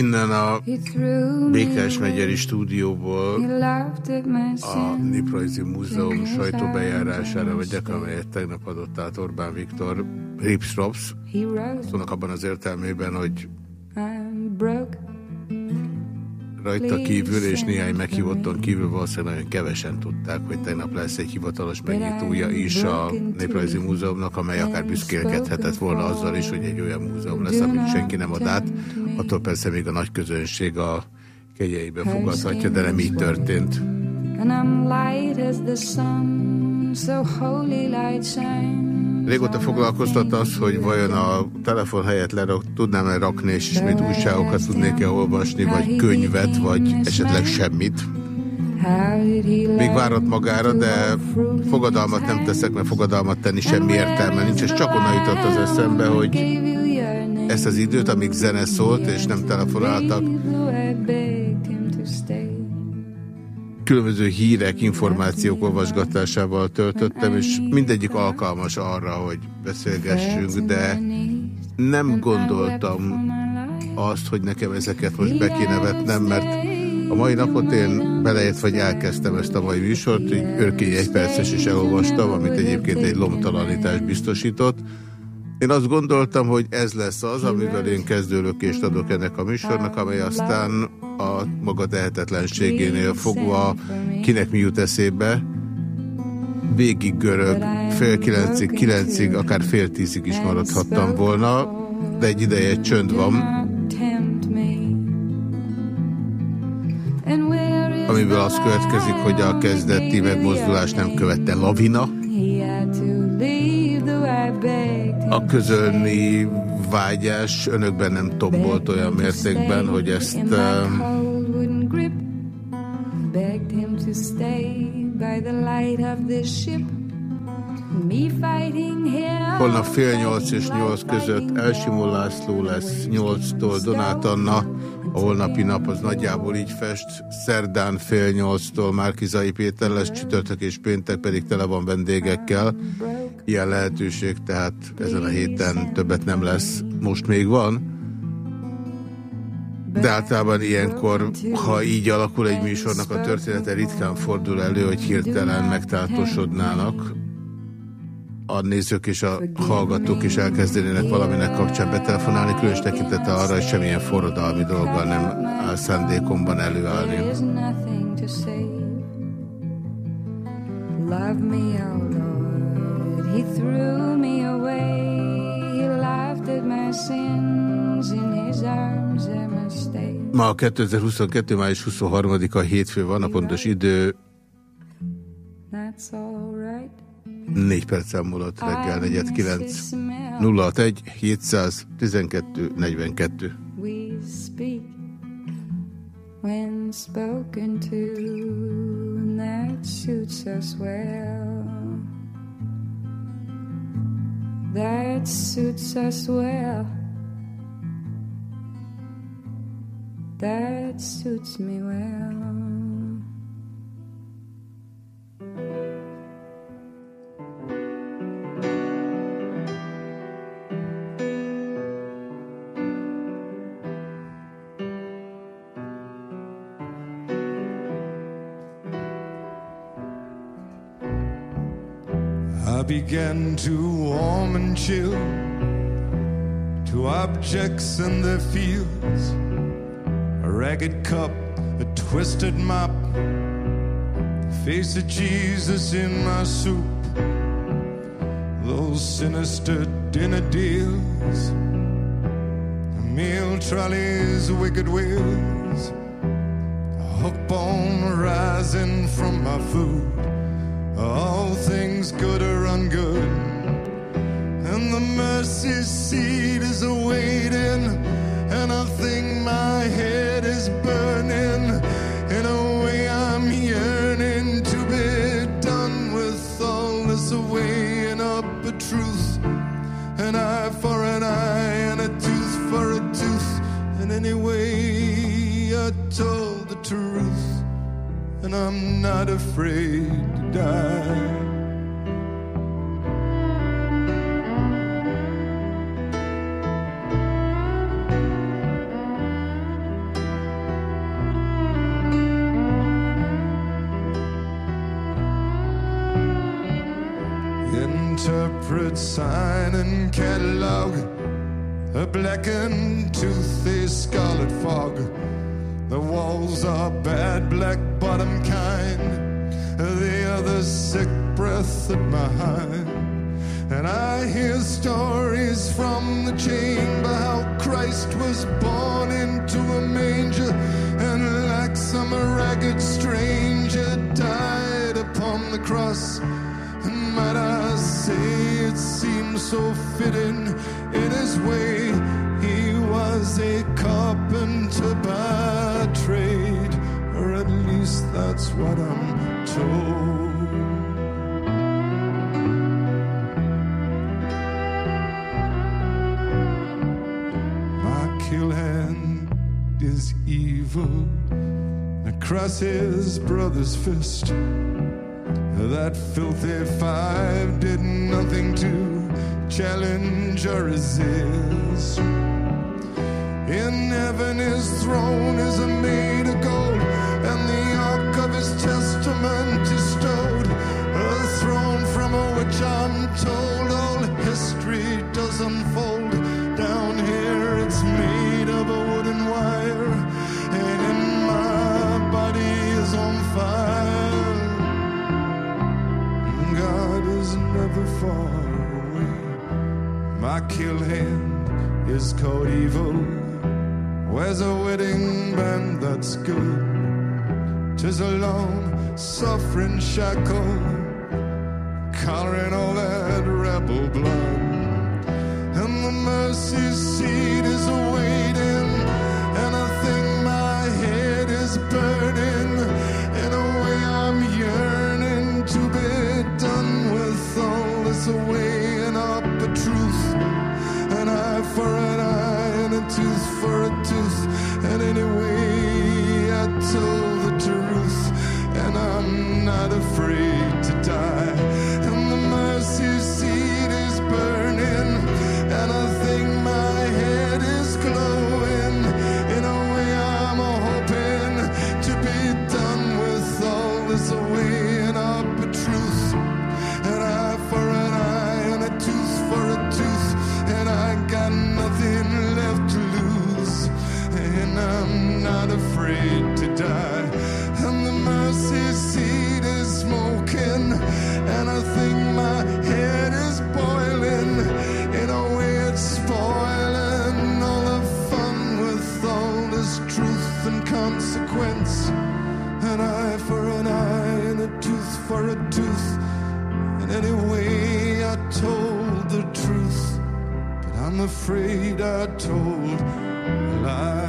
Innen a Békás megyeri stúdióból a. Néprajzi Múzeum sajtóbejárására megyek, amelyet tegnap adott át Orbán Viktor rose. Szóval abban az értelmében, hogy rajta kívül és néhány meghívotton kívül valószínűleg nagyon kevesen tudták, hogy tegnap lesz egy hivatalos megnyitója is a Néprajzi Múzeumnak, amely akár büszkélkedhetett volna azzal is, hogy egy olyan múzeum lesz, amit senki nem ad át. Attól persze még a nagy közönség a kegyeibe fogadhatja, de nem így történt. Régóta foglalkoztat az, hogy vajon a telefon helyett lerak, tudnám-e rakni, és ismét újságokat tudnék-e olvasni, vagy könyvet, vagy esetleg semmit. Még várat magára, de fogadalmat nem teszek, mert fogadalmat tenni semmi értelme nincs, és csak onnan jutott az eszembe, hogy ezt az időt, amíg zene szólt, és nem telefonáltak, különböző hírek, információk olvasgatásával töltöttem, és mindegyik alkalmas arra, hogy beszélgessünk, de nem gondoltam azt, hogy nekem ezeket most be kéne vetnem, mert a mai napot én beleért, vagy elkezdtem ezt a mai műsort, így örkény egy perces is elolvastam, amit egyébként egy lomtalanítás biztosított. Én azt gondoltam, hogy ez lesz az, amivel én kezdőlökést adok ennek a műsornak, amely aztán a maga tehetetlenségénél fogva kinek mi jut eszébe, végig görög, fél kilencig, kilencig, akár fél tízig is maradhattam volna, de egy ideje csönd van, amiből az következik, hogy a kezdeti megmozdulás nem követte lavina, he had to leave, I begged him a közölni vágyás önökben nem tombolt olyan mértékben, hogy ezt and holnap fél nyolc és nyolc között Elsimó László lesz nyolctól Donát Anna, a holnapi nap az nagyjából így fest, szerdán fél nyolctól Márkizai Péter lesz, csütörtök és péntek pedig tele van vendégekkel. Ilyen lehetőség, tehát ezen a héten többet nem lesz, most még van. De általában ilyenkor, ha így alakul egy műsornak a története, ritkán fordul elő, hogy hirtelen megtáltosodnának a nézők és a hallgatók is elkezdenének valaminek kapcsán betelefonálni, különös tekintete arra, hogy semmilyen forradalmi dolggal nem áll szándékomban előállni. There's nothing to save. Love me, oh Lord. He threw me away. He laughed at my sins. In his arms I must stay. Ma 2022. május 23-a hétfő van, a pontos idő That's all right. 4 perccel múlott reggel 49 061 712 42. We speak when spoken to, that suits us well. That suits us well. That suits me well. Began to warm and chill to objects in their fields. A ragged cup, a twisted mop, the face of Jesus in my soup. Those sinister dinner deals, the meal trolleys, wicked wheels, a hook bone rising from my food all things good or ungood. And the mercy seat is awaiting, and I think my head is burning. In a way, I'm yearning to be done with all this weighing up a truth. An eye for an eye, and a tooth for a tooth. And anyway, I told the truth, and I'm not afraid die. Interpret sign and catalog, a blackened. at mine. And I hear stories from the chamber how Christ was born into a manger and, like some ragged stranger, died upon the cross. And might I say, it seems so fitting in his way. He was a carpenter by trade, or at least that's what I'm told. across his brother's fist. That filthy five did nothing to challenge or resist. In heaven, his throne is made of gold. kill him is code evil. Where's a wedding band that's good? Tis a long, suffering shackle up a truth. Afraid I told lies.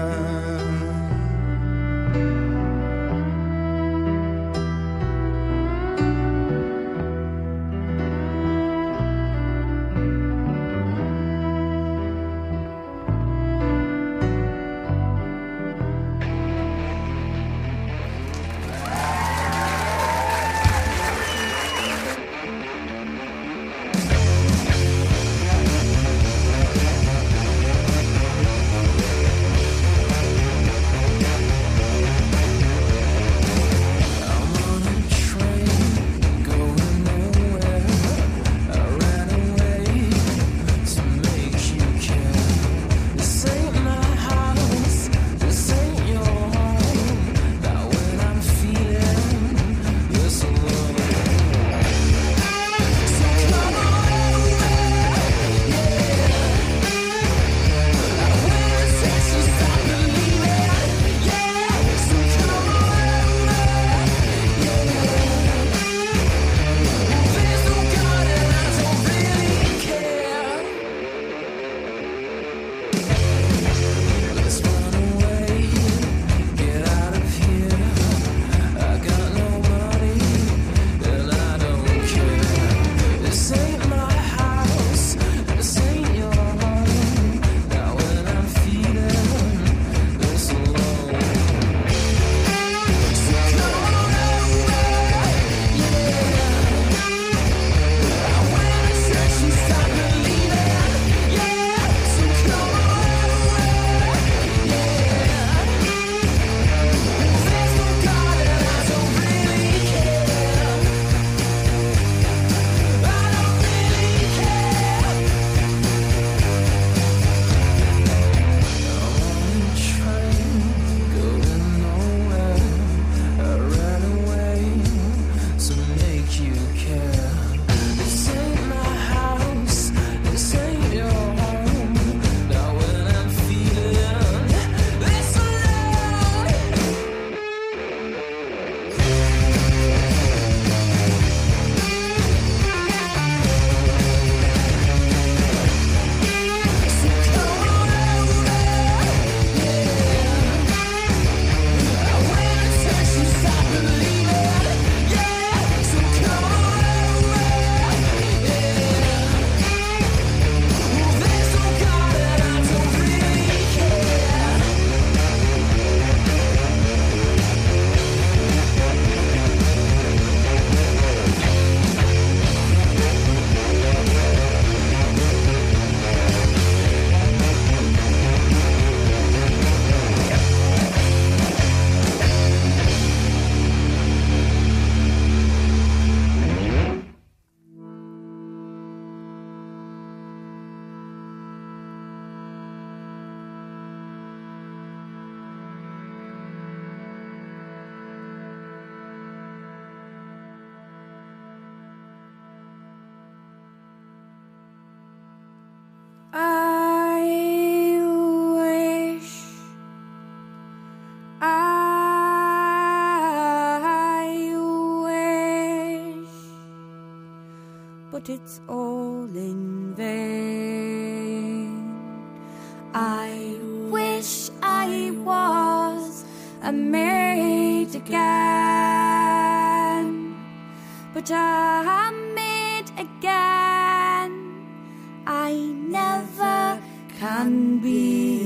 but it's all in vain. I wish I was a maid again, but I'm made again. I never can be.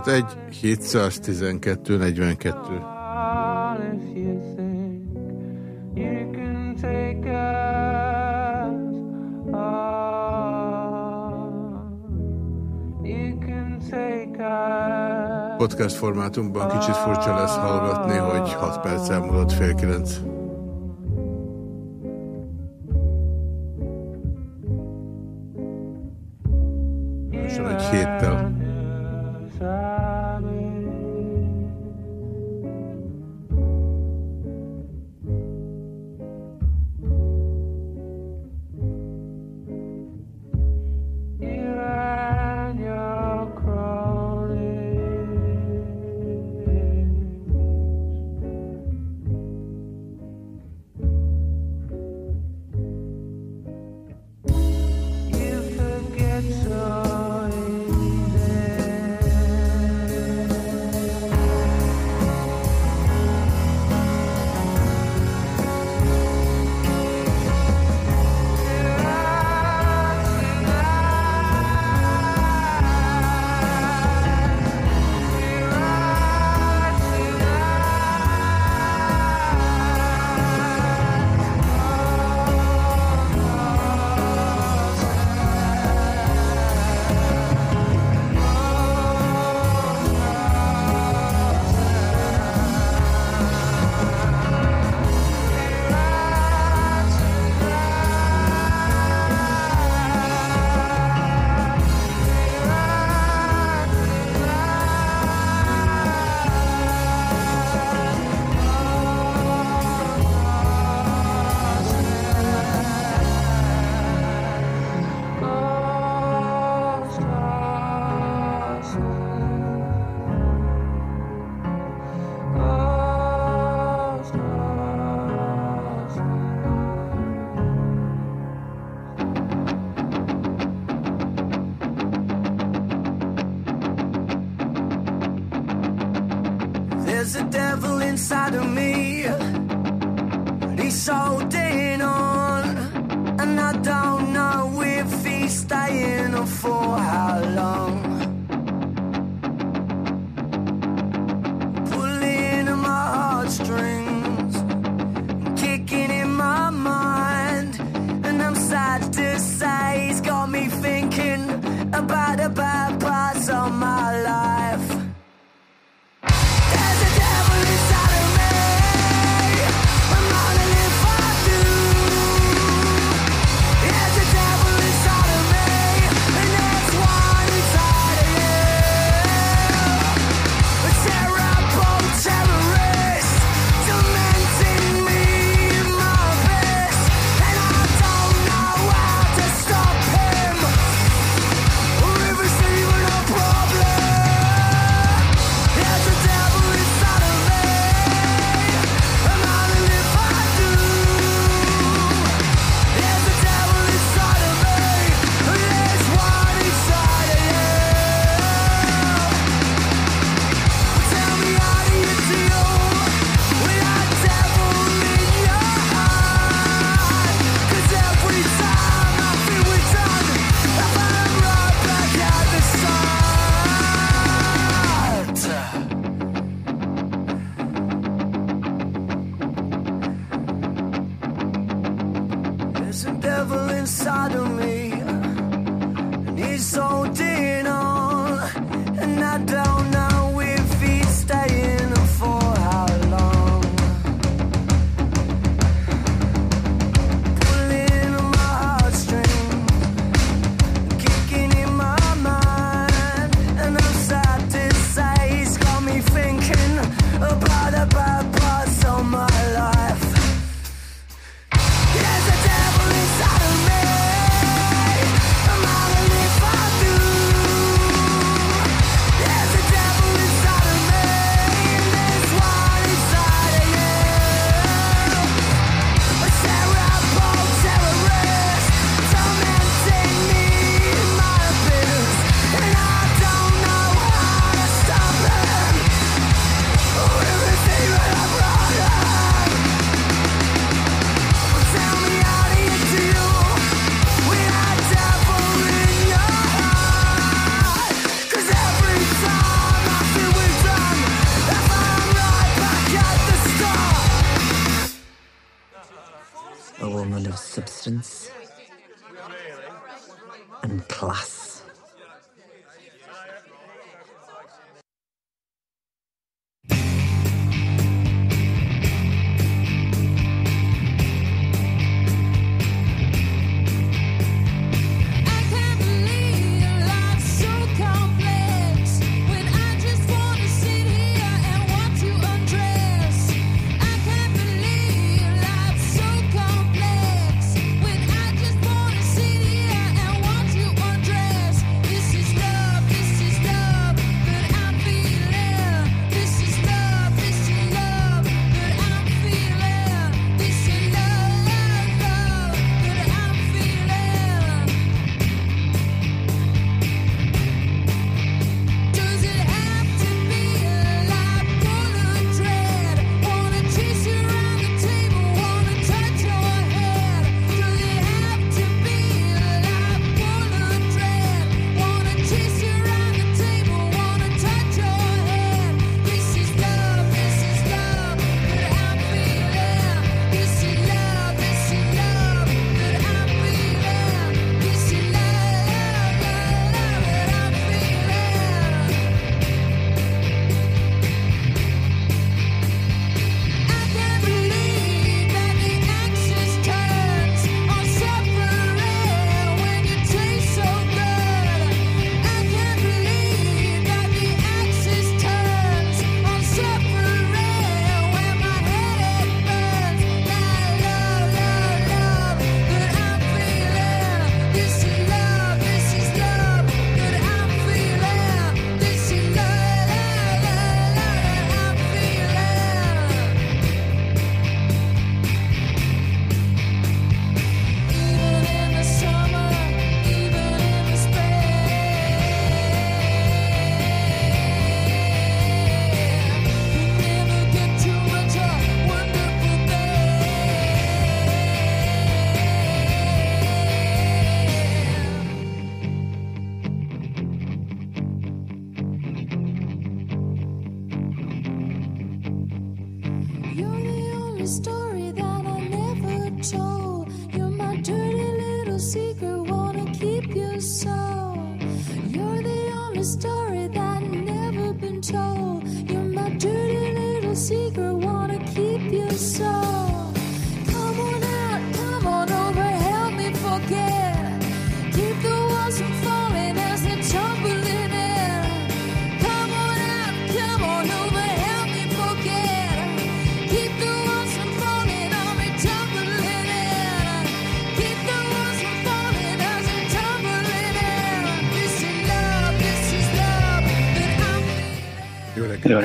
061 712 42. Podcast formátumban kicsit furcsa lesz hallgatni, hogy 6 perc elmúlott fél 9.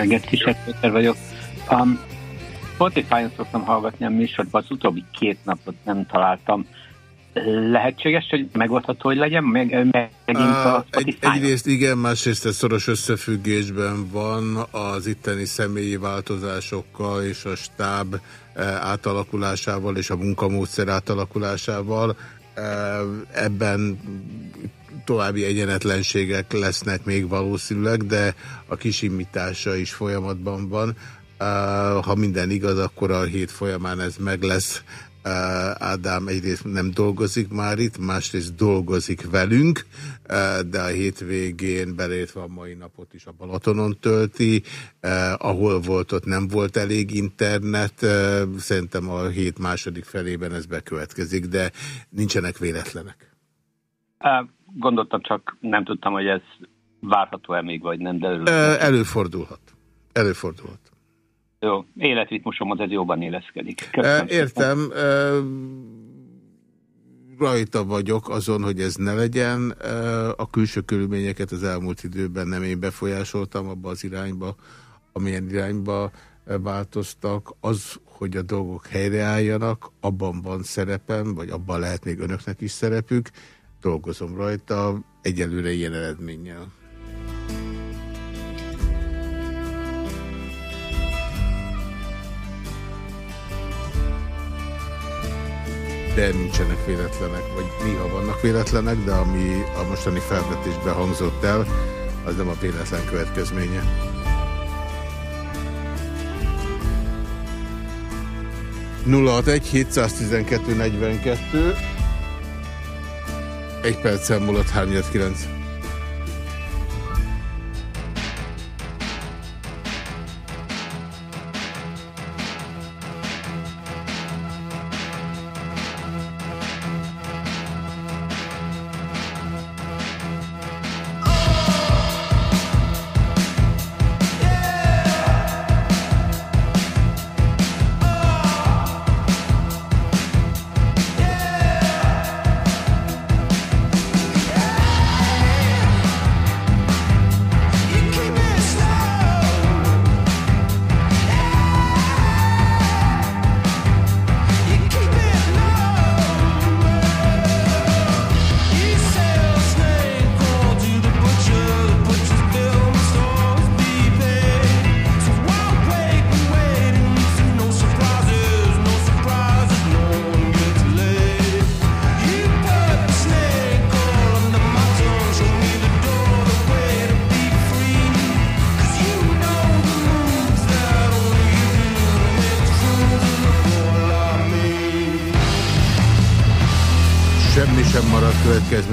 reggelt! Kisebb Péter vagyok. Um, Spotify-on szoktam hallgatni a műsorban, az utóbbi két napot nem találtam. Lehetséges, hogy megoldható, hogy legyen meg, meg, megint a egy, egyrészt igen, másrészt ez szoros összefüggésben van az itteni személyi változásokkal és a stáb eh, átalakulásával és a munkamódszer átalakulásával. Eh, Ebben további egyenetlenségek lesznek még valószínűleg, de a kisimítása is folyamatban van. Ha minden igaz, akkor a hét folyamán ez meg lesz. Ádám egyrészt nem dolgozik már itt, másrészt dolgozik velünk, de a hétvégén beleértve a mai napot is a Balatonon tölti, ahol volt, ott nem volt elég internet, szerintem a hét második felében ez bekövetkezik, de nincsenek véletlenek. Gondoltam, csak nem tudtam, hogy ez várható-e még, vagy nem, de előfordulhat. Előfordulhat. Jó, életritmusomhoz ez jobban éleszkedik. Uh, értem, uh, rajta vagyok azon, hogy ez ne legyen. A külső körülményeket az elmúlt időben nem én befolyásoltam abba az irányba, amilyen irányba változtak. Az, hogy a dolgok helyreálljanak, abban van szerepem, vagy abban lehet még önöknek is szerepük. Dolgozom rajta, egyelőre ilyen eredménnyel. de nincsenek véletlenek, vagy néha vannak véletlenek, de ami a mostani felvetésben hangzott el, az nem a véletlen következménye. 061 712 42 egy perccel múlott 3 9.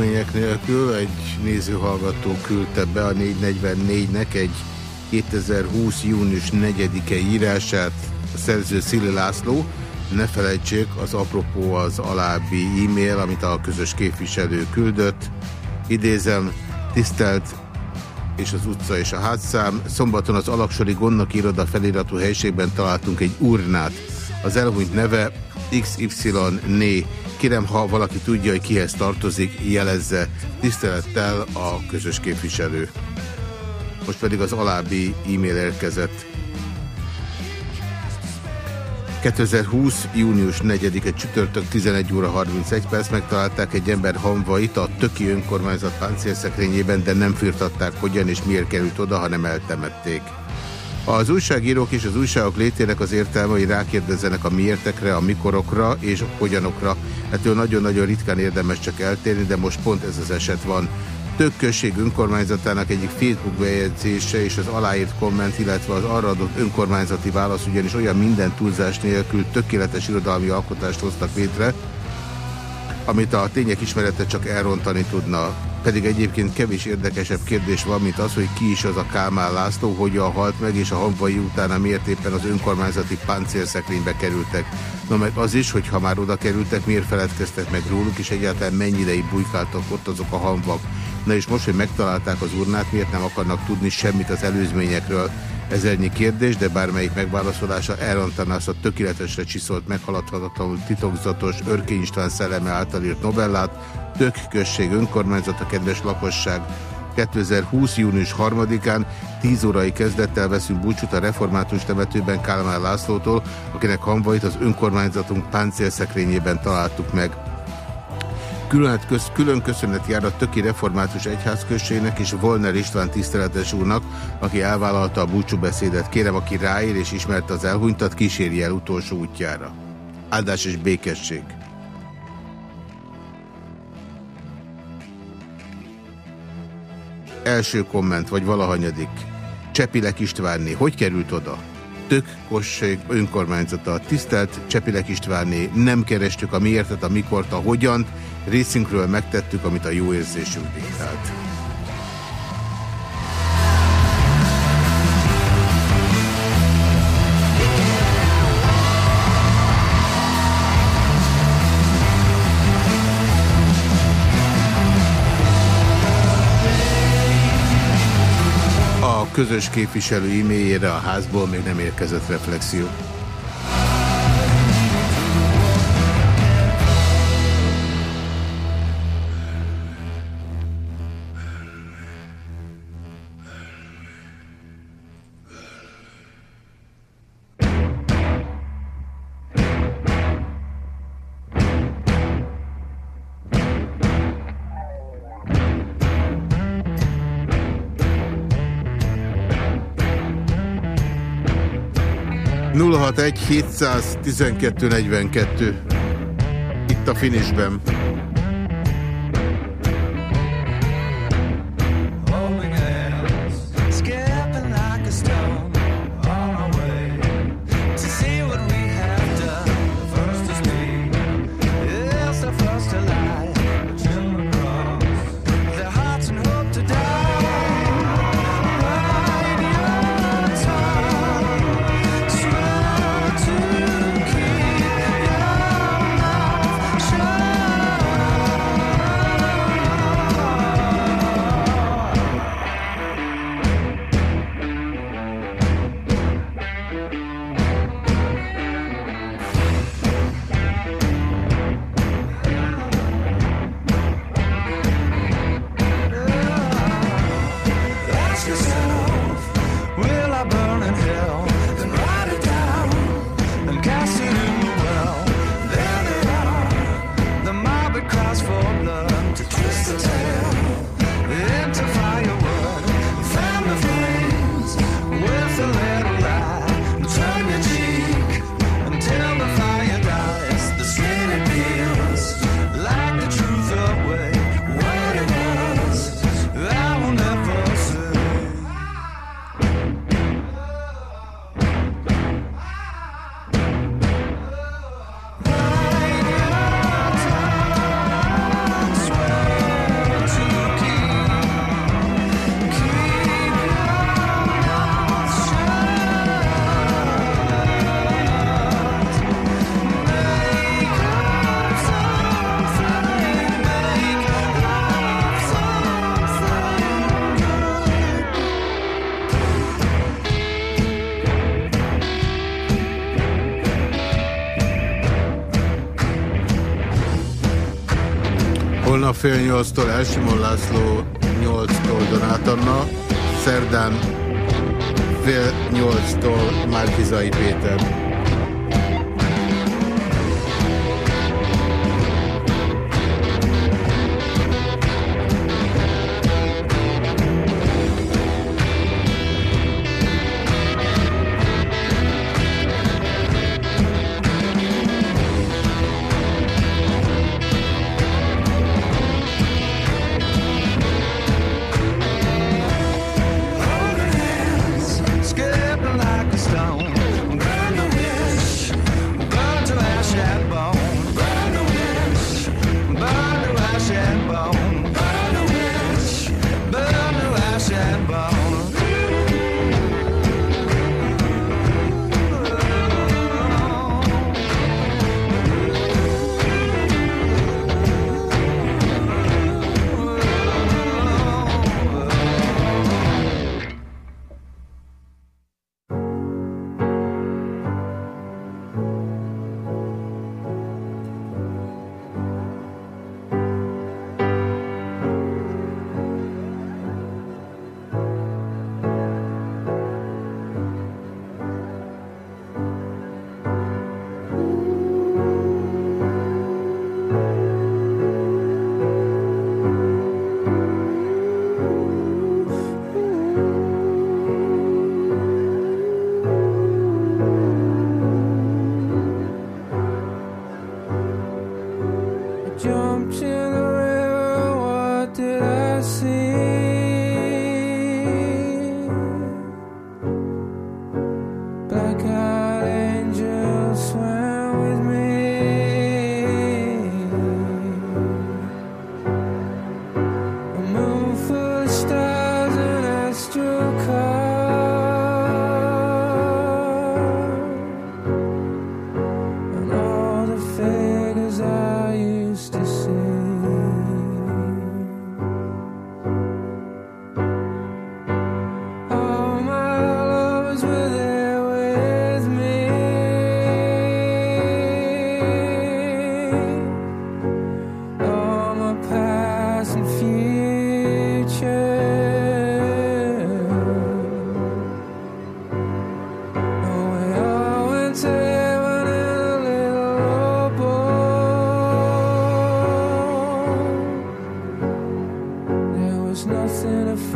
következmények nélkül. Egy nézőhallgató küldte be a 444-nek egy 2020. június 4-e írását, a szerző Szili László. Ne felejtsék, az apropó az alábbi e-mail, amit a közös képviselő küldött. Idézem, tisztelt és az utca és a hátszám. Szombaton az Alaksori Gondnoki Iroda feliratú helyiségben találtunk egy urnát. Az elhunyt neve XY Né. Kérem, ha valaki tudja, hogy kihez tartozik, jelezze. Tisztelettel a közös képviselő. Most pedig az alábbi e-mail érkezett. 2020. június 4-e csütörtök 11 óra 31 perc megtalálták egy ember hamvait a Töki önkormányzat páncélszekrényében, de nem firtatták hogyan és miért került oda, hanem eltemették. Az újságírók és az újságok létének az értelme, hogy rákérdezzenek a miértekre, a mikorokra és a hogyanokra. Ettől nagyon-nagyon ritkán érdemes csak eltérni, de most pont ez az eset van. Tök község önkormányzatának egyik Facebook bejegyzése és az aláírt komment, illetve az arra adott önkormányzati válasz ugyanis olyan minden túlzás nélkül tökéletes irodalmi alkotást hoztak létre, amit a tények ismerete csak elrontani tudna. Pedig egyébként kevés érdekesebb kérdés van, mint az, hogy ki is az a Kálmán László, hogyan halt meg, és a hamvai utána miért éppen az önkormányzati páncélszekrénybe kerültek. No meg az is, hogy ha már oda kerültek, miért feledkeztek meg róluk, és egyáltalán mennyi ideig bujkáltak ott azok a hamvak. Na és most, hogy megtalálták az urnát, miért nem akarnak tudni semmit az előzményekről? Ezernyi kérdés, de bármelyik megválaszolása elrontaná azt a tökéletesre csiszolt, meghaladhatatlanul titokzatos Örkény István szelleme által írt novellát, Tök község önkormányzata, kedves lakosság. 2020. június 3-án 10 órai kezdettel veszünk búcsút a református temetőben Kálmán Lászlótól, akinek hamvait az önkormányzatunk páncélszekrényében találtuk meg. Külön, külön köszönet jár a Töki Református Egyházközségnek és Volner István tiszteletes úrnak, aki elvállalta a búcsúbeszédet. Kérem, aki ráér és ismerte az elhunytat, kísérje el utolsó útjára. Áldás és békesség! Első komment, vagy valahanyadik. Csepilek Istvánné, hogy került oda? Tök Kosség önkormányzata. Tisztelt Csepilek Istvánné, nem kerestük a miértet, a mikort, a hogyant, részünkről megtettük, amit a jó érzésünk diktált. Közös képviselő e-mailjére a házból még nem érkezett reflexió. Nulla hat egy 712 42 itt a finishben. fél nyolctól Elsimon László, nyolctól Donát Anna, szerdán fél nyolctól Márkizai Péter.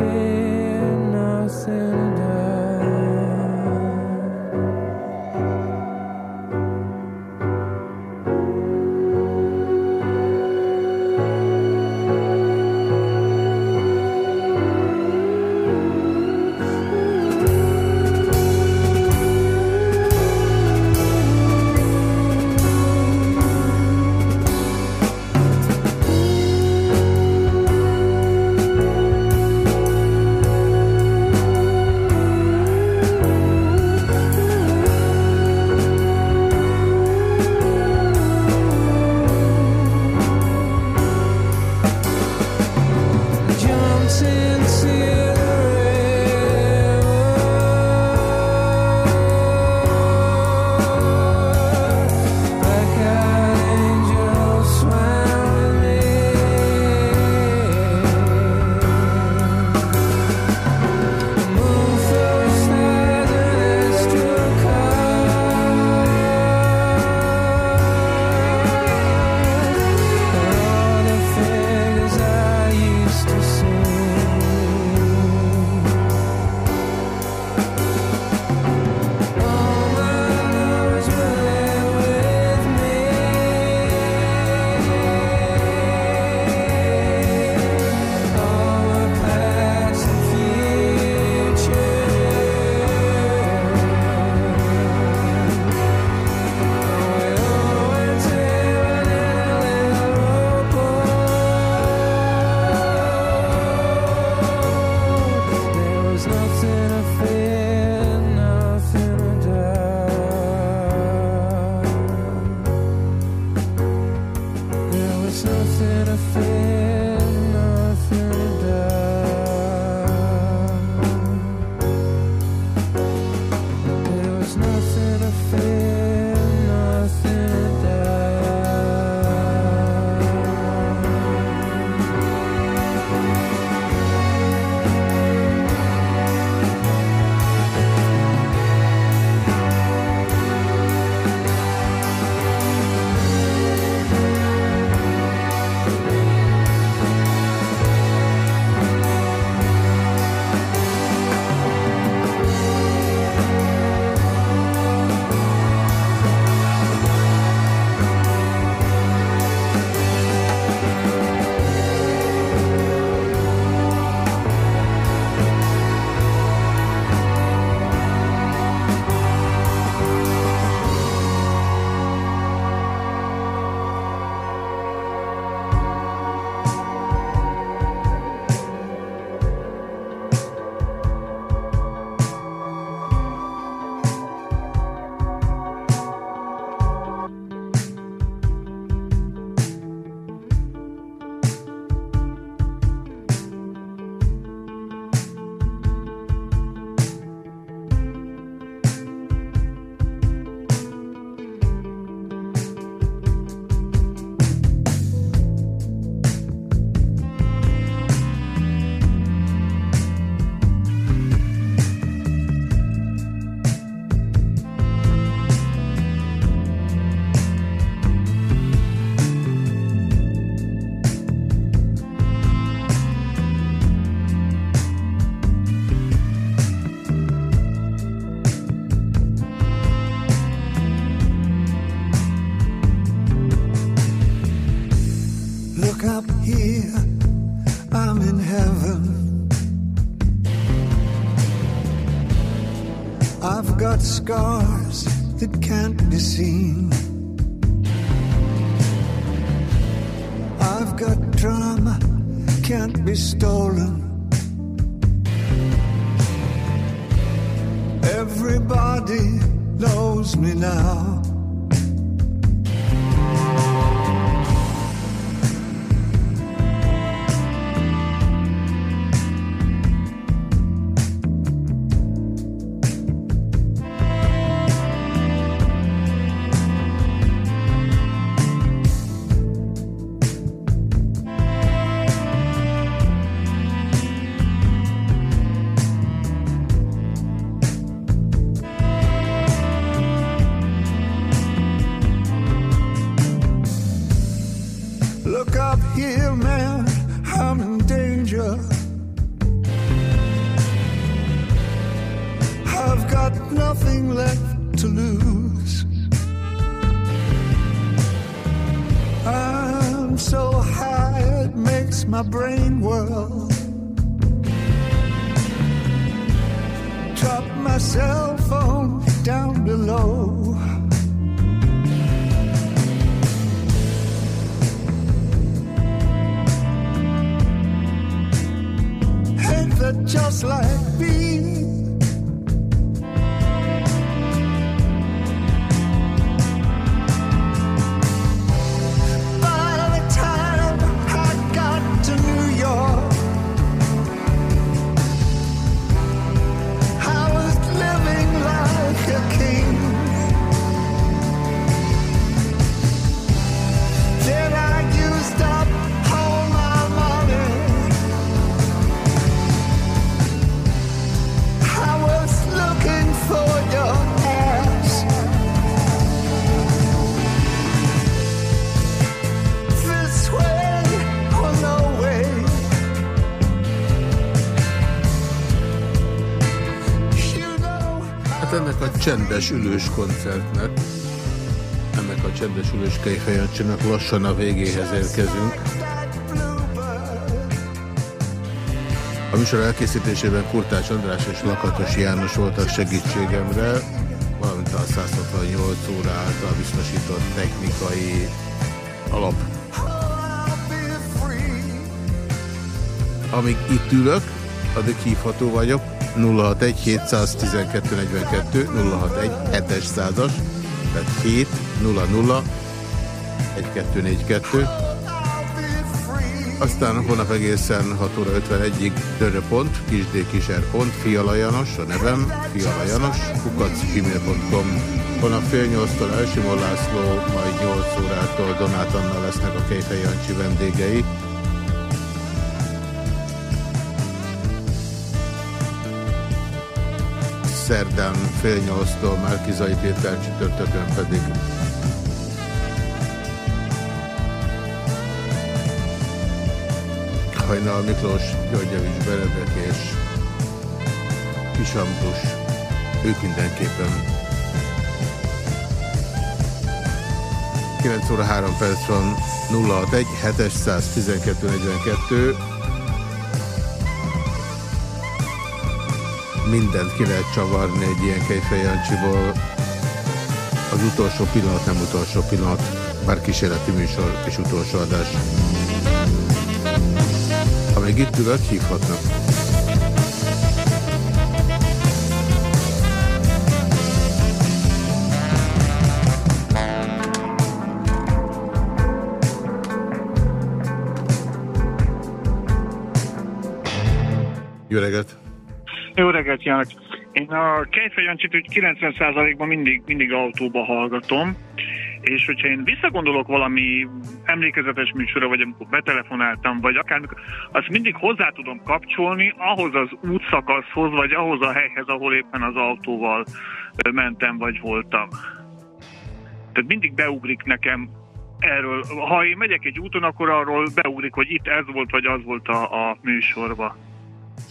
away. Got scars that can't be seen. I've got drama can't be stolen. Csendes ülős koncertnek, ennek a csendes ülős kejfejancsinak lassan a végéhez érkezünk. A műsor elkészítésében Kurtács András és Lakatos János voltak segítségemre, valamint a 168 óra által biztosított technikai alap. Amíg itt ülök, addig hívható vagyok. 061 712 42 061 7-es százas, tehát 7 0 0 1242. Aztán holnap egészen 6 óra 51-ig dörö.pont, kisdkiser.pont, Fiala Janos, a nevem, Fiala Janos, kukacgmail.com. Holnap fél nyolctól Elsimon László, majd 8 órától Donát Anna lesznek a Kejfej Jancsi vendégei. Szerdán fél nyolctól Márkizai Péter, csütörtökön pedig Hajnal Miklós, Györgyevics Benedek és Kisambrus. Ők mindenképpen. 9 óra 3 perc van 061 712 42 mindent ki lehet csavarni egy ilyen kejfejancsiból. Az utolsó pillanat nem utolsó pillanat, bár kísérleti műsor és utolsó adás. Amíg itt ülök, hívhatnak. János! Én a Kejfej Jancsit úgy 90%-ban mindig, mindig autóba hallgatom, és hogyha én visszagondolok valami emlékezetes műsorra, vagy amikor betelefonáltam, vagy akár azt mindig hozzá tudom kapcsolni ahhoz az útszakaszhoz, vagy ahhoz a helyhez, ahol éppen az autóval mentem, vagy voltam. Tehát mindig beugrik nekem erről. Ha én megyek egy úton, akkor arról beugrik, hogy itt ez volt, vagy az volt a, a műsorba.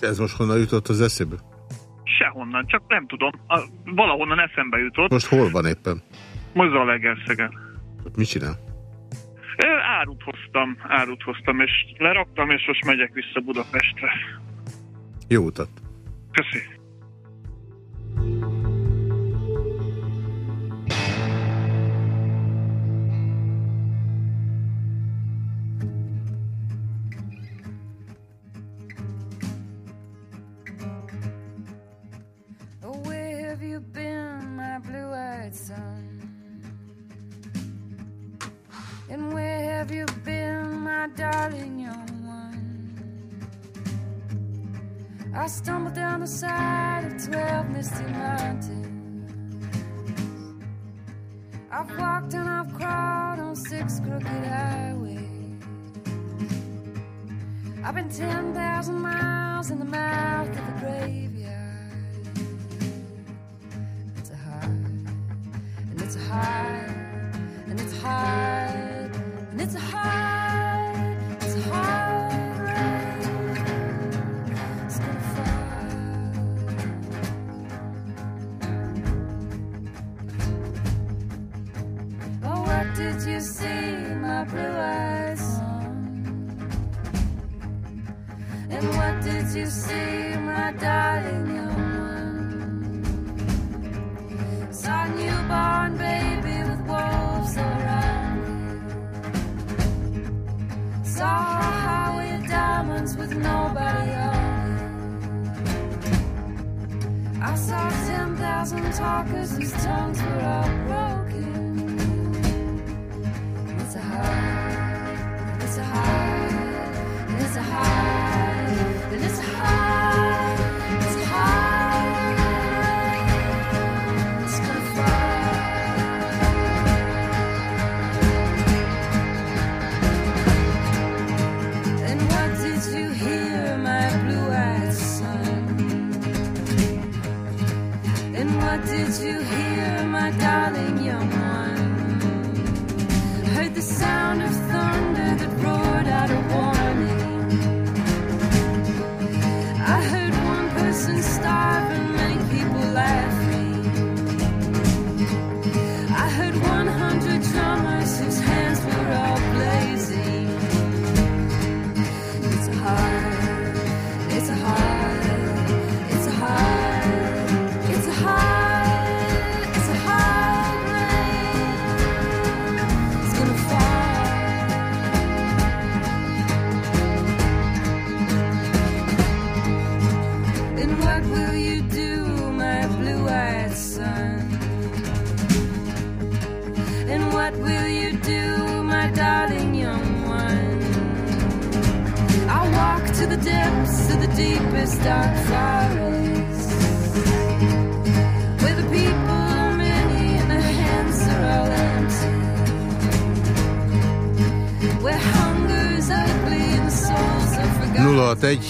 És ez most honnan jutott az eszébe? Sehonnan, csak nem tudom. A, valahonnan eszembe jutott. Most hol van éppen? Most Zalaegerszegen. Mit csinál? Ö, Árut hoztam, árut hoztam, és leraktam, és most megyek vissza Budapestre. Jó utat! Köszi. I stumbled down the side of twelve misty mountains. I've walked and I've crawled on six crooked highways. I've been 10,000 miles in the mouth of the.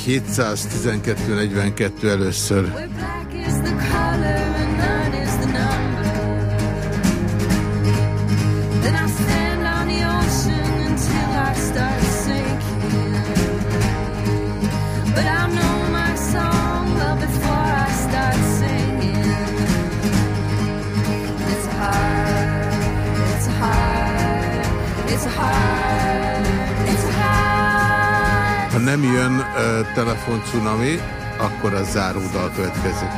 712 42 először. cunami, akkor a záródal következik.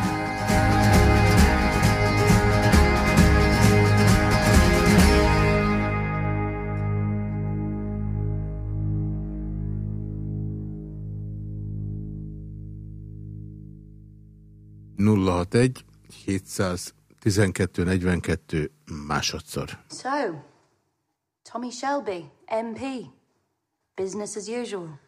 Nulla hat egy, 712.42 másodszor. So, Tommy Shelby, MP, business as usual.